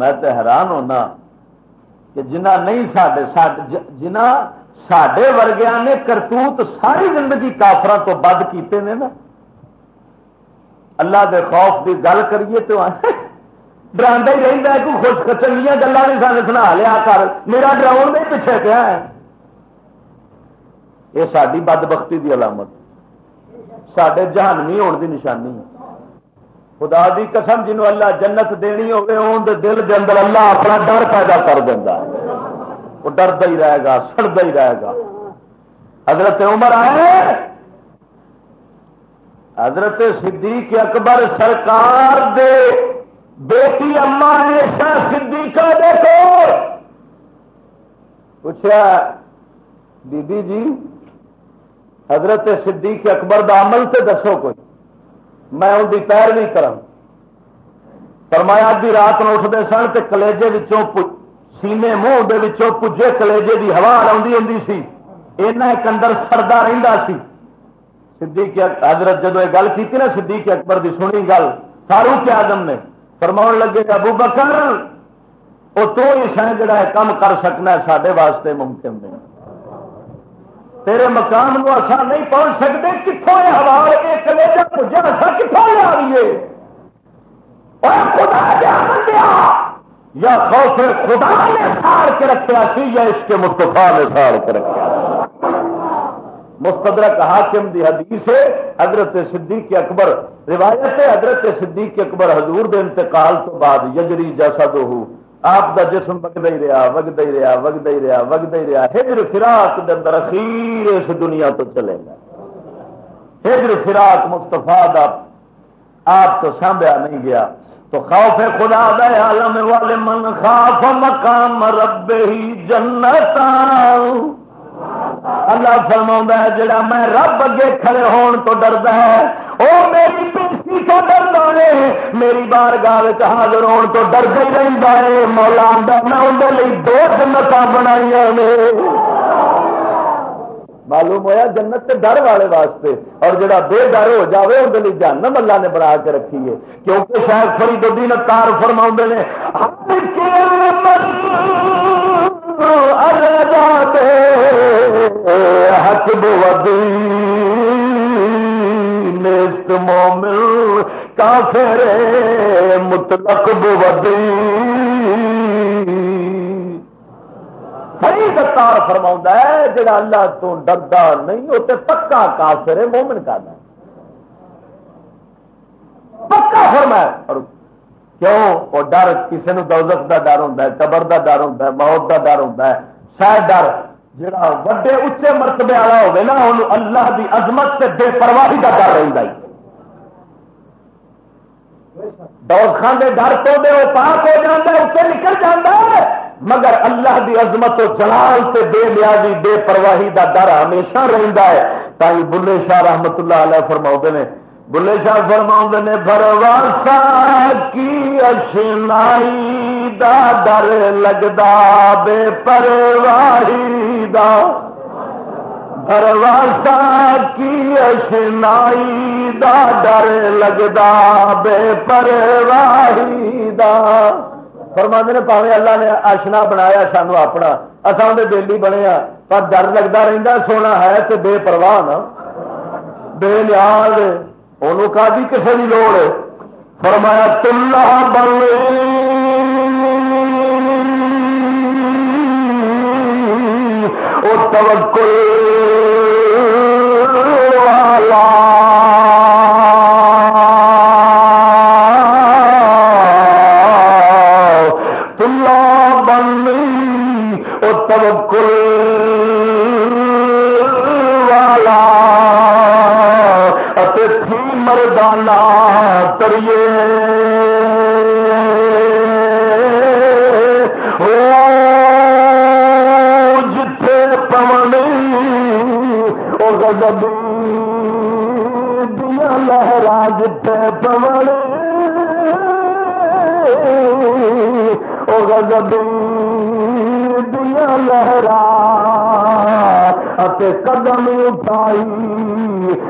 میں تو حیران ہونا کہ جنہ نہیں سڈے جنہ سڈے ورگیا نے کرتوت ساری زندگی کافر تو بد کیتے نے نا۔ اللہ دے خوف کی گل کریے تو ڈرا ہی رہتا ہے کوئی خوش کچنیا گلا نہیں سن سنا لیا کر۔ میرا ڈراؤن نہیں پیچھے پیا ہے۔ یہ ساری بد بختی کی علامت۔ سڈے جہانوی ہونے کی نشانی ہے۔ خدا دی قسم جنہوں اللہ جنت دینی ہوگی ان دل دے اندر اللہ اپنا ڈر پیدا کر دینا وہ ڈردا ہی رہے گا سڑتا ہی رہے گا۔ حضرت عمر آئے۔ حضرت صدیق اکبر سرکار دے بیٹی اما ایسا صدیقہ دیکھو پوچھا بی بی جی حضرت صدیق اکبر دا عمل سے دسو کوئی میں ان کی پیروی کرا فرمایا ادی رات میں اٹھتے سن تو کلیجے سینے منہ پجے کلیجے کی ہوا ہوں سی۔ اینا ایک اندر سردا رہتا سی۔ صدیق حضرت جدو یہ گل کی نا، صدیق اکبر دی سنی گل فاروق آدم نے فرما لگے، ابو بکر وہ تو ہی شہ جڑا ہے کام کر سکنا ہے سارے واسطے ممکن نہیں۔ تیرے مقام کو اصا نہیں پہنچ سکتے کتوں ہوا کلیجا پوجا اصا کتوں لیا رہیے خدا کیا دیا یا خوف خدا نے ساڑ کے رکھا سی، یا اس کے مستفا نے ساڑ کے رکھا مستدرک حاکم دی حدیث ہے، حضرت صدیق اکبر، روایت ہے، حضرت صدیق اکبر حضور دے انتقال تو بعد یجری جیسا دو ہوں آپ کا جسم وگد ہی رہا وگد ہی رہا وگد ہی رہا وگد ہی رہا۔ ہجر فراق دے اندر اخیر اس دنیا تو چلے گا۔ ہجر فراق مستفا آپ تو سانبیا نہیں گیا۔ تو خوف خدا عالم والے من خوف مقام رب ہی جنت اللہ فرما ہے، جڑا میں رب اگے کھڑے ہون تو ڈردا ہے، او میری پیسی تو ڈردا ہے میری بار گال حاضر ہون تو ڈردا ہی رہتا ہے، مولا آدھا میں اندر دو جنت بنائی نے۔ معلوم ہوا جنت کے ڈر والے واسطے، اور جڑا بے ڈر ہو جائے اندر جہنم اللہ نے بنا کے رکھی ہے۔ کیونکہ شاید فری دودی نے تار فرما نے حق بدی نیست مومل کافر، مطلق بدی بڑی دتار فرما ہے، جڑا اللہ تو ڈردا نہیں وہ تو پکا کافر ہے، مومن کا ہے پکا فرما کیوں؟ وہ ڈر کسی نے دولت کا ڈر ہوں قبر کا ڈر ہوں موت کا ڈر ہوں شاید ڈر۔ جڑا وڈے اچے مرتبے والا ہوگا نا ان اللہ دی عظمت سے بے پرواہی کا ڈر رہتا ہے دور خان کے ڈر تو دے وہ پاک ہو جاتا ہے اسے نکل جاتا ہے۔ مگر اللہ دی عظمت و جلال سے بے نیازی، بے پرواہی دا ڈر ہمیشہ رہتا ہے۔ تاکہ بلے شاہ رحمت اللہ علیہ فرما نے بلے شاہ فرما نے برواسا کی اشنائی دا ڈر لگتا بے پرواہی دا. برواسا کی اشنائی دا ڈر لگتا بے پرواہی دا۔ فرما نے، پاوے اللہ نے آشنا بنایا سانو اپنا اصا اندر دلی بنے ہاں، پر ڈر لگتا رہتا سونا ہے تو بے پرواہ نا۔ بے نیاز انہوں کا بھی جی کسی کی لوڑ ہے؟ فرمایا تلا بلے۔ او توکل والا۔ والا۔ تلا بن او توکل والا تھی مردانہ دیا لہرا جتے پوڑے او گدی دیا لہرا قدم اٹھائی۔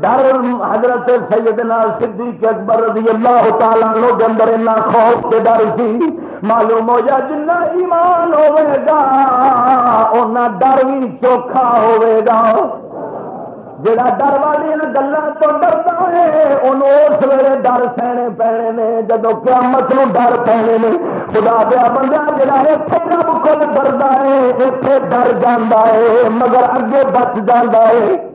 ڈر حضرت سیدنا صدیق اکبر رضی اللہ تعالیٰ کے اندر اتنا خوف کے ڈر سی، معلوم ہو جا جنا ایمان ہوے گا اُنہ ڈر بھی چوکھا ہوے گا۔ جڑا ڈر والی گلوں تو ڈرتا ہے ان اس ویلے ڈر سہنے پینے نے جدو قیامت نو ڈر پینے نے۔ خدا دیا بندہ، جڑا اتنے رب کو ڈردا ہے اتنے ڈر جانا ہے، مگر اگے بچ جانا ہے۔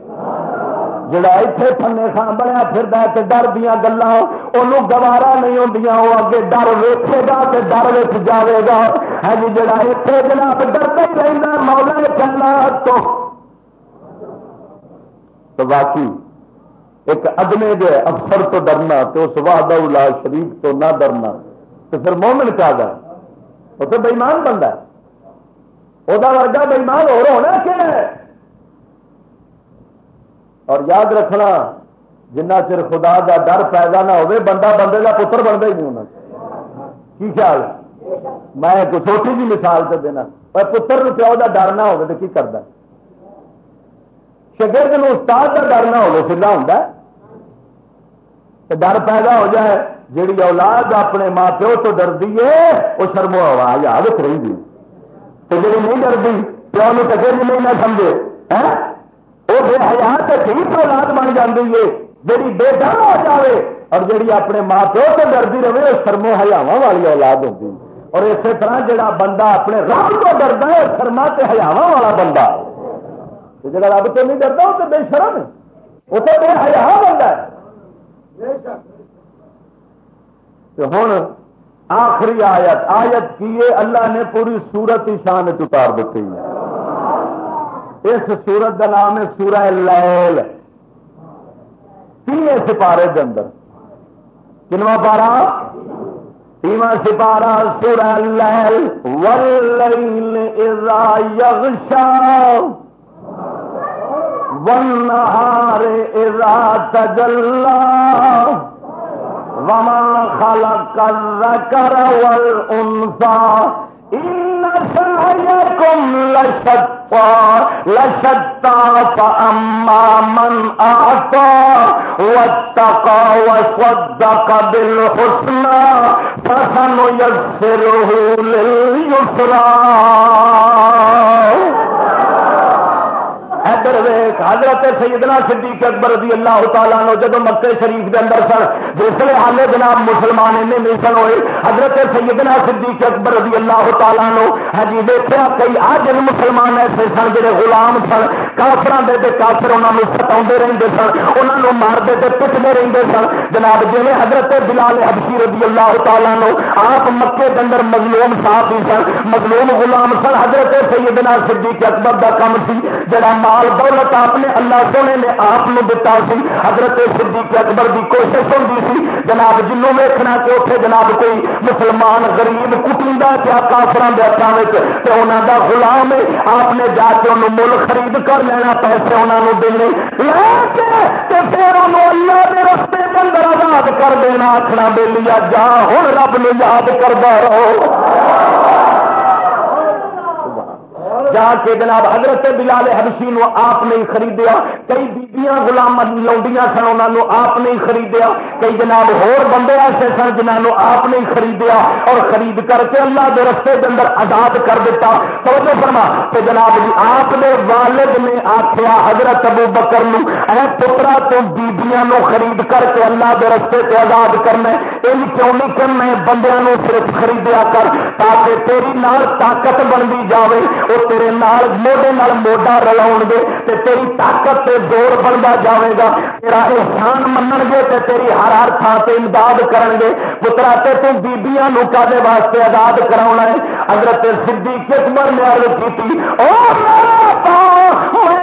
جڑا اتنے تھنے خان بنیا پھر ڈر دیا گلان گوارا نہیں ہوں وہ اگے ڈر ویچے گا تو ڈر ویچ جائے گا۔ ہے ہاں جی جڑا اتنے جناب ڈرتا ہی رہنا مولا چلنا تو۔ تو باقی ایک ادنے دے افسر تو ڈرنا تو اس واد شریف تو نہ ڈرنا تو پھر مومن کیا گا؟ وہ تو بےمان بندہ وہ ورگا بےمان ہو رہا ہونا کیا ہے اور یاد رکھنا، جنہ چر خدا دا ڈر پیدا نہ ہوئے، بندہ بندے کا پتر بنتا ہی نہیں ہونا کی خیال میں ایک چھوٹی جی مثال کر دینا۔ پر پتر پیو کا ڈر نہ ہو تو کی کرتا شگرد استاد کا ڈر نہ ہو سلا ہوں ڈر پیدا ہو جائے، جیڑی اولاد اپنے ماں پیو تو ڈردی ہے وہ شرمو آواز آدت رہی گی تو جی نہیں ڈردی، پیو نے کٹے بھی نہیں نہ سمجھے۔ ہاں؟ وہ بے حیات ٹھیک اولاد بن جاتی ہے جی بے ڈر ہو جائے اور جی اپنے ماں پیو سے ڈردی رہے وہ شرمو ہیاوا والی اولاد ہوتی اور اسی طرح جڑا بندہ اپنے رب کو ڈردا ہے شرما سے ہیاوا والا بندہ جڑا رب تو نہیں ڈرتا وہ تو بے شرم وہ تو بے حیا بندہ ہے۔ ہوں آخری آیت آیت کی اللہ نے پوری سورت ہی شان چتار دیتی ہے۔ اس سورت کا نام ہے سورہ لیل. تین سپارے کے اندر. کنواں پارا تیواں سپارا سورہ لیل. واللیل اذا یغشا والنہار اذا تجلا وما خلق الذکر والانثى ان سعيكم فأما من أعطى واتقى وصدق بالحسنى فسنيسره لليسرى ادھر ویخ حضرت سیدنا صدیق اکبر رضی اللہ تعالیٰ نو جب مکے شریف کے اندر سن جس حال جناب مسلمان نہیں سن ہوئے، حضرت سیدنا صدیق اکبر رضی اللہ تعالیٰ نو ہاں جی، دیکھا کئی آج مسلمان ایسے سن جڑے غلام سن کافر دے کافر انہوں نے ستا رہتے سن انہوں نے مارتے پٹتے رہتے سن۔ جناب جی حضرت بلال حبشی رضی اللہ تعالیٰ نو آپ مکے کے اندر مظلوم صاحب ہی سن، مظلوم غلام سن، حضرت سیدنا صدیق اکبر کا کام سی، جڑا مال دولت آپ نے اللہ سونے نے آپ دتا سی، حضرت صدیق اکبر کی کوشش ہوتی سی، جناب جنوں ویکنا کہ اتنے جناب کوئی مسلمان غریب کٹیدا کیا کافران کے ہاتھوں تو انہوں کا غلام ہے، آپ نے جا کے انہوں مل خرید کر لینا، پیسے انہوں نے دینے۔ لے کے پھر انہوں اللہ کے رستے کے اندر آزاد کر دینا آخنا بے لیا جا ہوں رب نے یاد کرتا رہو۔ جا کے جناب حضرت بلال حبشی نو آپ نے خریدیا، کئی بیبیاں غلام لوڈیاں سن انہوں نے آپ نے خریدیا، کئی جناب ہور بندے ایسے سن جنہوں آپ نے خریدیا اور خرید کر کے اللہ کے رستے کے اندر آزاد کر دیتا۔ توجہ فرما کہ جناب جی آپ نے والد نے آخیا حضرت ابو بکر نو، اے پترا تو بیبیاں نو خرید کر کے اللہ کے رستے سے آزاد کرنا یہ کیوں نہیں کرنا بندیاں نو صرف خریدیا کر، تاکہ تیری نال طاقت بنتی جاوے وہ تیرے تیرے نال، موڈے نال موڈا رلاؤ گے تے تیری طاقت تے زور بنتا جاوے گا۔ تیرا احسان منن گے تے تیری ہر ہر تھان سے امداد کرن گے۔ پترا، تے تو بیبیاں نو کادے واسطے آزاد کراؤنا ہے۔ حضرت صدیق اکبر نے عرض کی تھی او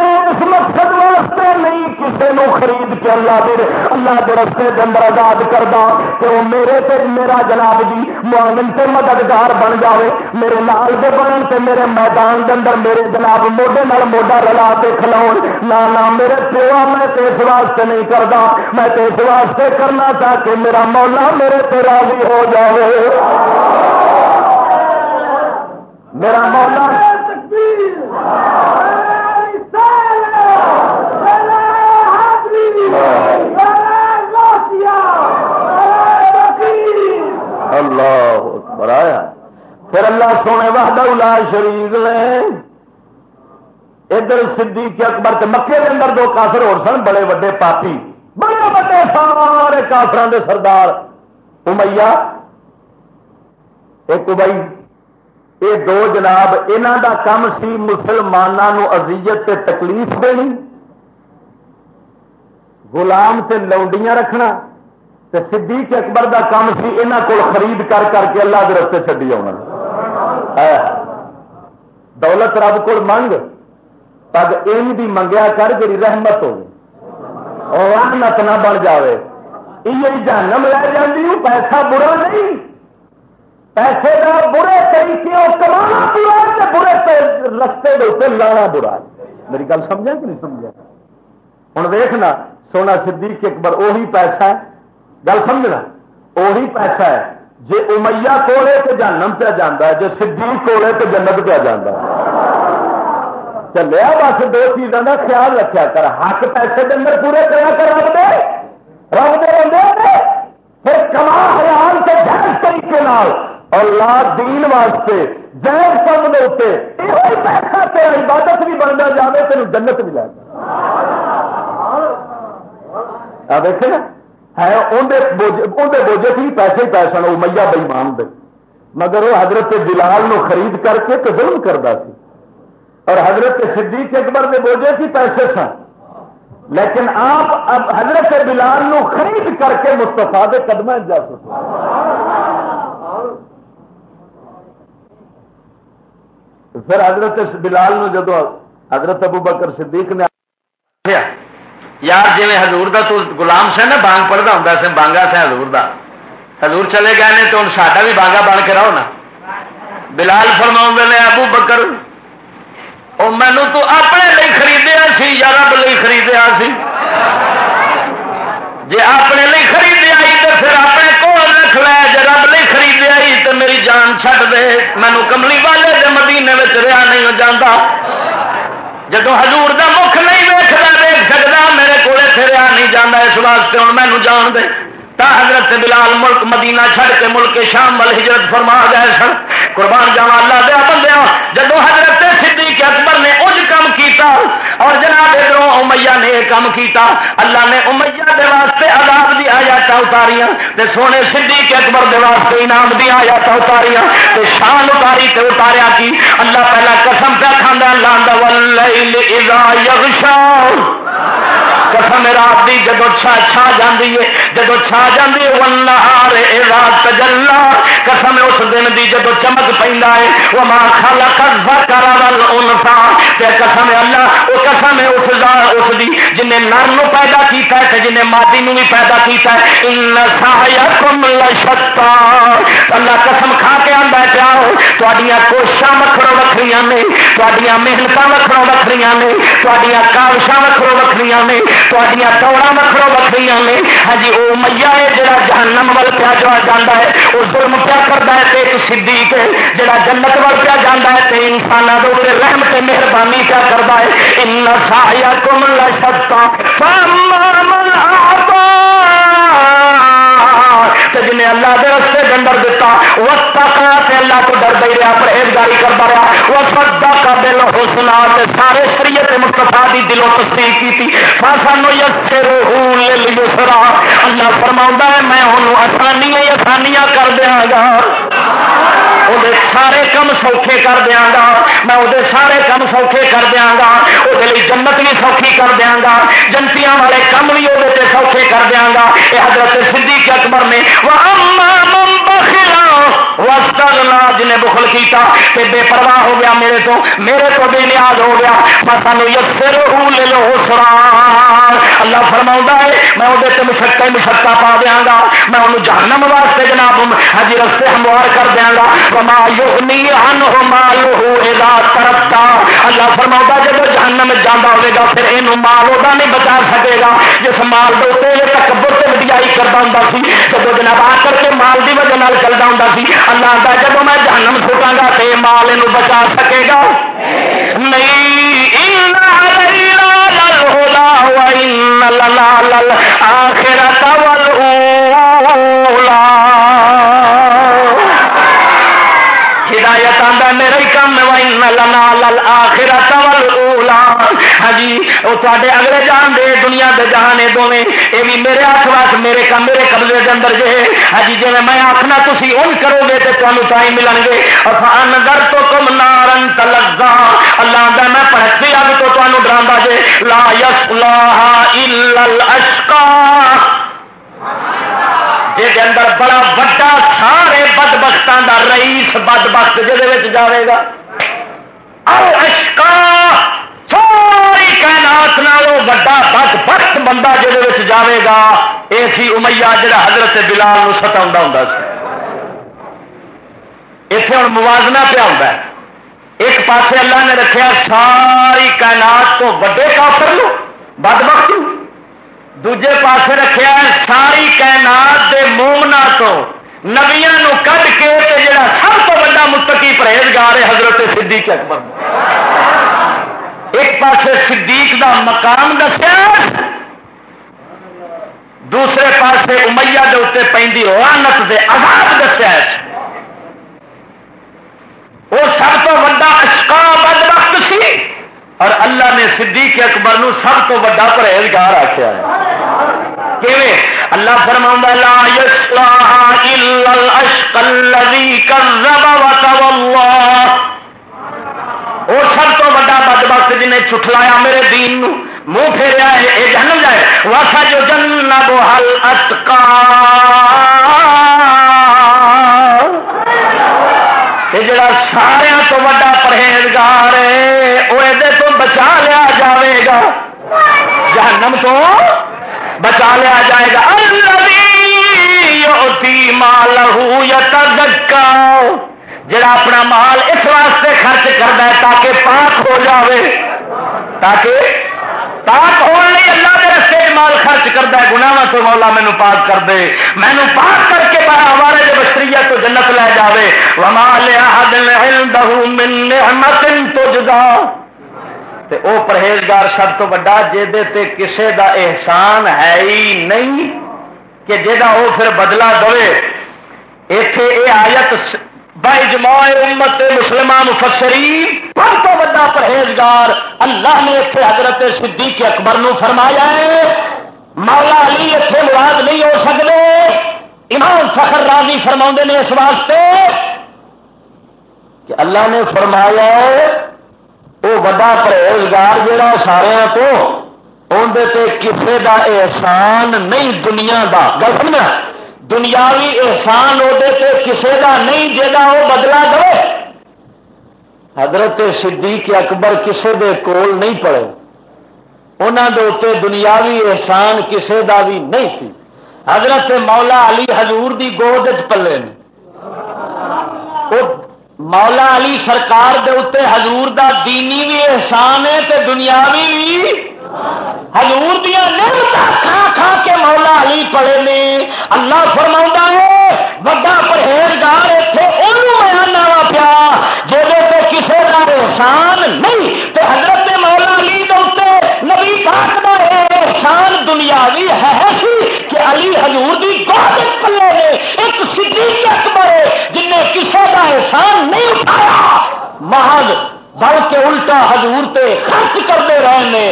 میں اس مقصد واسطے نہیں کسی نو خرید کے اللہ دے، اللہ کے رستے کے اندر آزاد کردا کہ وہ میرے تے میرا جناب جی معاون سے مددگار بن جاوے، میرے نال دے بنن تے میرے میدان کے اندر میرے جناب موڈے نال موڈا رلا کے کھلاؤ نہ نہ، میرے پیوا میں تو اس واسطے نہیں کرتا میں تو اس واسطے کرنا تاکہ میرا مولا میرے پہ راضی ہو جائے میرا مولا اللہ برایا پھر اللہ سونے وحدہ الا شریف نے ادھر صدیق اکبر کے مکے کے اندر دو کافر ہو سن، بڑے وڈے پاپی۔ بڑے وڈے سارے کافران دے سردار۔ امیا ایک بھائی یہ دو جناب یہاں دا کم سی مسلمانوں ازیت تے تکلیف دینی۔ غلام تے لونڈیاں رکھنا تے صدیق اکبر دا کام سی یہاں کو خرید کر کر کے اللہ کے رستے چڈی آنا دولت رب کو منگ پگ این بھی منگیا کر جی رحمت ہو۔ نت نہ بن جائے یہ جانم لے جاتی پیسہ برا نہیں۔ پیسے کا برے طریقے کمانا برا برے رستے کے اتنے لانا برا میری گل سمجھا کہ نہیں سمجھا؟ ہوں دیکھنا سونا صدیق اکبر وہی پیسہ ہے۔ گل سمجھنا؟ وہی پیسہ ہے۔ جی امیا کولے تو جانم پہ جانا ہے جی صدیق کولے تو جنت پہ جانا چلیا بس دو چیزوں کا خیال رکھا کر۔ حق پیسے کے اندر پورے کرا کر رب دے۔ رب دے بندے پھر کما حیال سے جائز طریقے اور لا دین واسطے، جائز کم دے پیسہ تیرا عبادت بھی بنتا جائے تین جنت بھی لے دیکھے نا؟ ہے اندر بوجھے تھی، پیسے ہی پیسے وہ میا بئیمان دے۔ مگر وہ حضرت بلال نو خرید کر کے تو ظلم کرتا سی۔ اور حضرت صدیق اکبر کے بوجھے تھی، پیسے سن۔ لیکن آپ اب حضرت بلال نو خرید کر کے مستفا کے قدم جا سکتے پھر حضرت بلال نو جدو حضرت ابو بکر صدیق نے یار جی ہزور کا تو گلام سے نا بانگ پڑھتا ہوں سر بانگا سے ہزور کا ہزور چلے گئے نے تو ہوں ساڈا بھی بانگا بن کے رہو نا بلال فرما نے ابو بکر مینو تو اپنے لی خریدیا سی یا رب لی خریدیا سی جی اپنے لی خریدیا تو پھر اپنے کول رکھ لے جی رب لی خریدیا تو میری جان چھٹ دے مینو کملی والے دے مدینے میں رہا نہیں جانا جدو حضور دا مکھ نہیں ویکتا میرے کو رہا نہیں جانا، اس واسطے ہوں مینو جان دے۔ تا حضرت بلال ملک مدینہ چھڑ کے ملک شام وال ہجرت فرما گئے سن۔ قربان جاوا اللہ دیا بندے جدو حضرت صدیق اکبر نے اج کام کیتا اور جناب ادھر امیا نے یہ کام کیتا۔ اللہ نے امیہ دے واسطے عذاب دی آیات اتاریاں تے سونے صدیق اکبر دے واسطے انعام دی آیات اتاریاں تے شان اتاری تے اتاریا کی۔ اللہ پہلا قسم پہ کھانا لاندہ واللیل اذا یغشا قسم رات دی جدو چھا چھا جاندی ہے جدو چھا جاندی ہے والنہار رات تجلا قسم اس دن دی جدو چمک پیندا ہے، وما خلق الذکر والانثى۔ تے قسم اللہ، او قسم ہے اس اس دی جن نے نر نو پیدا کیتا ہے تے جن نے مادی نو بھی پیدا کیتا ہے۔ ان سعیکم لشتا اللہ قسم کھا کے آندا ہے کوششاں وکھرو وکھریاں نے، تواڈیاں محنتاں وکھرو وکھریاں نے، تواڈیاں کاوشاں وکھرو وکھریاں نے توڑا وکرو وکری نے۔ ہاں جی وہ میا ہے جہاں جہنم وال پیا جو جانا ہے وہ ظلم پیا کرتا ہے ایک صدیق ہے جنت وال پیا جانا ہے تو انسانوں کے اتنے رحم سے مہربانی پیا کرتا ہے۔ ان سایا کم کہ جنہیں اللہ دے رستے ڈنڈر دیتا وقت تے اللہ تو ڈر دے رہا، پرہیزگاری کرتا رہا۔ وہ سدا کا دل حوصلہ سارے شریعت مستفا دی دلوں تصدیق کی سانو یسرا اللہ فرما ہے، میں انہوں آسانی آسانیاں کر دیا گا۔ وہ سارے کم سوکھے کر دیا گا میں وہ سارے کم سوکھے کر دیا گا وہ جنت بھی سوکھی کر دیا گا جنتیاں والے کم بھی وہ سوکھے کر دیا گا یہ حضرت صدیق اکبر نے وہ جنہیں بخل کیتا تے بے پرواہ ہو گیا میرے تو میرے تو بے نیاز ہو گیا۔ سانو یسر لے لو سرار اللہ فرما ہے، میں وہ مشکا مشکا پا دیا گا میں انہوں جہنم واسطے جناب ہجی رستے ہموار کر دیا گا وما یغنی عنہ مالہ اذا ترکتا۔ اللہ فرما جب جہنم جانا ہوگا، پھر یہ مال وہ نہیں بچا سکے گا۔ جس مال دے تکبر سے وڈیائی کرتا ہوں سی جب جناب آ کر کے مال کی وجہ چلتا ہوں سی اللہ آتا جب میں جہنم سٹا گا تو مال یہ بچا سکے گا۔ نہیں آخرت ہدایت آتا میرا ہی کام آخرت ہاں جی وہ تے اگلے جان دے دنیا دے جہان دونوں یہ بھی میرے ہاتھ واس میرے کم میرے قبضے کے اندر جے ہاں جی جی میں آخنا تھی ان کرو گے تو تمہیں تھی ملن گے افان در تو کم نارن تلگا اللہ آدھا میں پہنچتی اگ تو تمہیں ڈرا جے لا یس لا اشکا اندر بڑا وڈا سارے بد بختان کا رئیس بد بخت جہد جائے گا اشکا ساری کائنات نالوں وڈا بد بخت بندہ جہد جائے گا یہ سی امیا جا حضرت بلال ستا ہوں اتنے ہوں موازنہ پیا ہوتا ہے۔ ایک پاسے اللہ نے رکھا ساری کائنات تو وڈے کافر لو بد بخت دجے پاس رکھا ساری کائنات دے مومنا تو نبیا کھ کے جڑا سب تو بڑا متقی پرہیزگار ہے حضرت صدیق اکبر۔ ایک پاس صدیق دا مقام دسیا، دوسرے پاس امیا کے اتنے پہ رانت دے آزاد دسیا وہ سب تو وا اشکا بد وقت سی، اور اللہ نے صدیق اکبر نو سب تو وا پرہیزگار آخیا ہے۔ اللہ فرما لا يسلاها الا الاشقى الذي كذب وتولى اور سب تو بڑا بد بخت جنہیں چھٹلایا میرے دین نو، منہ پھیریا ہے یہ جہنم جائے۔ واسا جو جنب حل اتقا جڑا سارا تو بڑا پرہیزگار ہے وہ یہ تو بچا لیا جاوے گا۔ جہنم تو بچا لیا جائے گا۔ مال جڑا اپنا مال اس واسطے خرچ کرتا ہے تاکہ پاک ہو جاوے۔ تاکہ پاک ہونے اللہ کے رستے مال خرچ کرتا ہے گناواں تو مولا مینو پاک کر دے۔ مینو پاک کر کے باہر ہمارے جو بشری تو جنت لے جاوے۔ وما لیا من نعمت تجدا تے او پرہیزگار سب تو بڑا، جے کسے دا احسان ہے ہی نہیں کہ جا وہ پھر بدلا دے اتے یہ آیت بائی امت مسلمان مفسری سب تو بڑا پرہیزگار، اللہ نے اتنے حضرت صدیق اکبر نو فرمایا ہے، مولا علی اتنے مراد نہیں ہو سکتے امام فخر راضی فرما نے اس واسطے کہ اللہ نے فرمایا وہ بڑا پرہیزگار جہا سارا تو اندر کسی کا احسان نہیں دنیا کا گل سمجھا دنیاوی احسان وہ کسی کا نہیں جا وہ بدلا دے۔ حضرت صدیق اکبر کسے دے کول نہیں پڑے۔ انہوں دے اتنے دنیاوی احسان کسے دا بھی نہیں سی۔ حضرت مولا علی حضور دی گود پلے نے۔ مولا علی سرکار دے اتنے حضور دا دینی بھی احسان ہے تے دنیاوی بھی حضور دیا نعمت کھا کھا کے مولا علی پڑے نے۔ اللہ فرما ہے، وڈا پرہیزگار اتنے انہوں میں پیا۔ جی کسی کا احسان نہیں تو حضرت مولا علی دے نبی پاک کا احسان دنیاوی ہے سی کہ علی حضور دی بہت پلے نے ایک صدیق اکبر ہے جن نے کسی کا احسان نہیں اٹھایا۔ محض بلکہ الٹا حضور تے خرچ کرتے رہے تے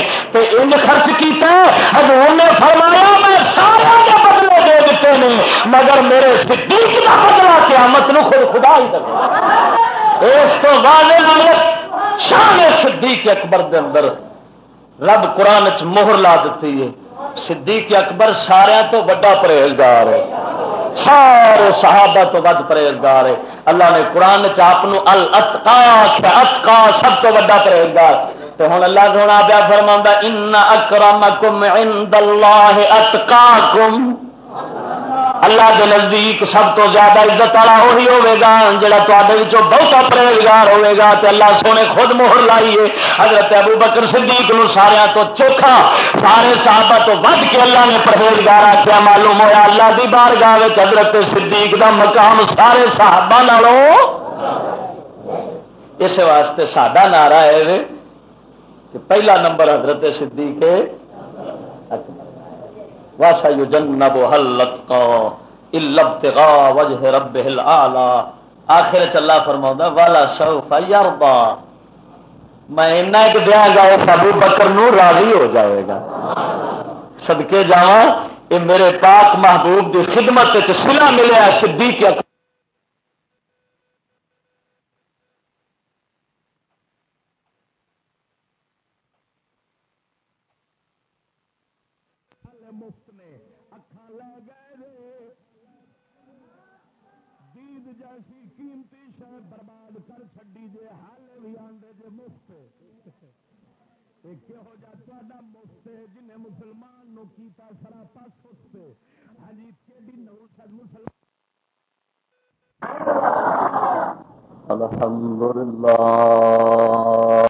ان خرچ کیتا حضور نے فرمایا، میں سارا کے بدلے دے دیتے ہیں، مگر میرے صدیق کا بدلا قیامت نو خود خدا ہی دے اس تو واضح شان صدیق اکبر دے اندر رب قرآن چ مہر لا دیتی ہے۔ صدیق اکبر سارا تو بڑا پرہیزگار ہے۔ سارے صحابہ تو ود پرہیزگار ہے۔ اللہ نے قرآن چاپ الاتقا اتقا سب تو وا پرہیزگار۔ تو ہوں اللہ سونا پیا فرما ان اکرمکم عند اللہ اتقاکم اللہ کے نزدیک سب تو زیادہ عزت والا وہی ہوگا جہاں تے بہتا پرہیزگار ہوگا تو اللہ سونے خود مہر لائیے۔ حضرت ابو بکر صدیق نو سارا تو چوکھا، سارے صحابہ تو ود کے اللہ نے پرہیزگار آخیا معلوم ہوا اللہ کی بار گاہ حضرت صدیق دا مقام سارے صحابہ نالوں۔ اس واسطے ساڈا نعرہ ہے۔ کہ پہلا نمبر حضرت صدیق واسا یو جنب حلت کا وجہ رب آلہ آخر چلا فرما والا سو فیاربا میں ایک دیا گا، ابو بکر نو راضی ہو جائے گا۔ سدکے جا یہ میرے پاک محبوب کی خدمت سلا ملیا صدیق زیادہ مفت جنہیں جی مسلمان نو کیتا سراپا سست ہاں جی مسلمان؟ الحمد للہ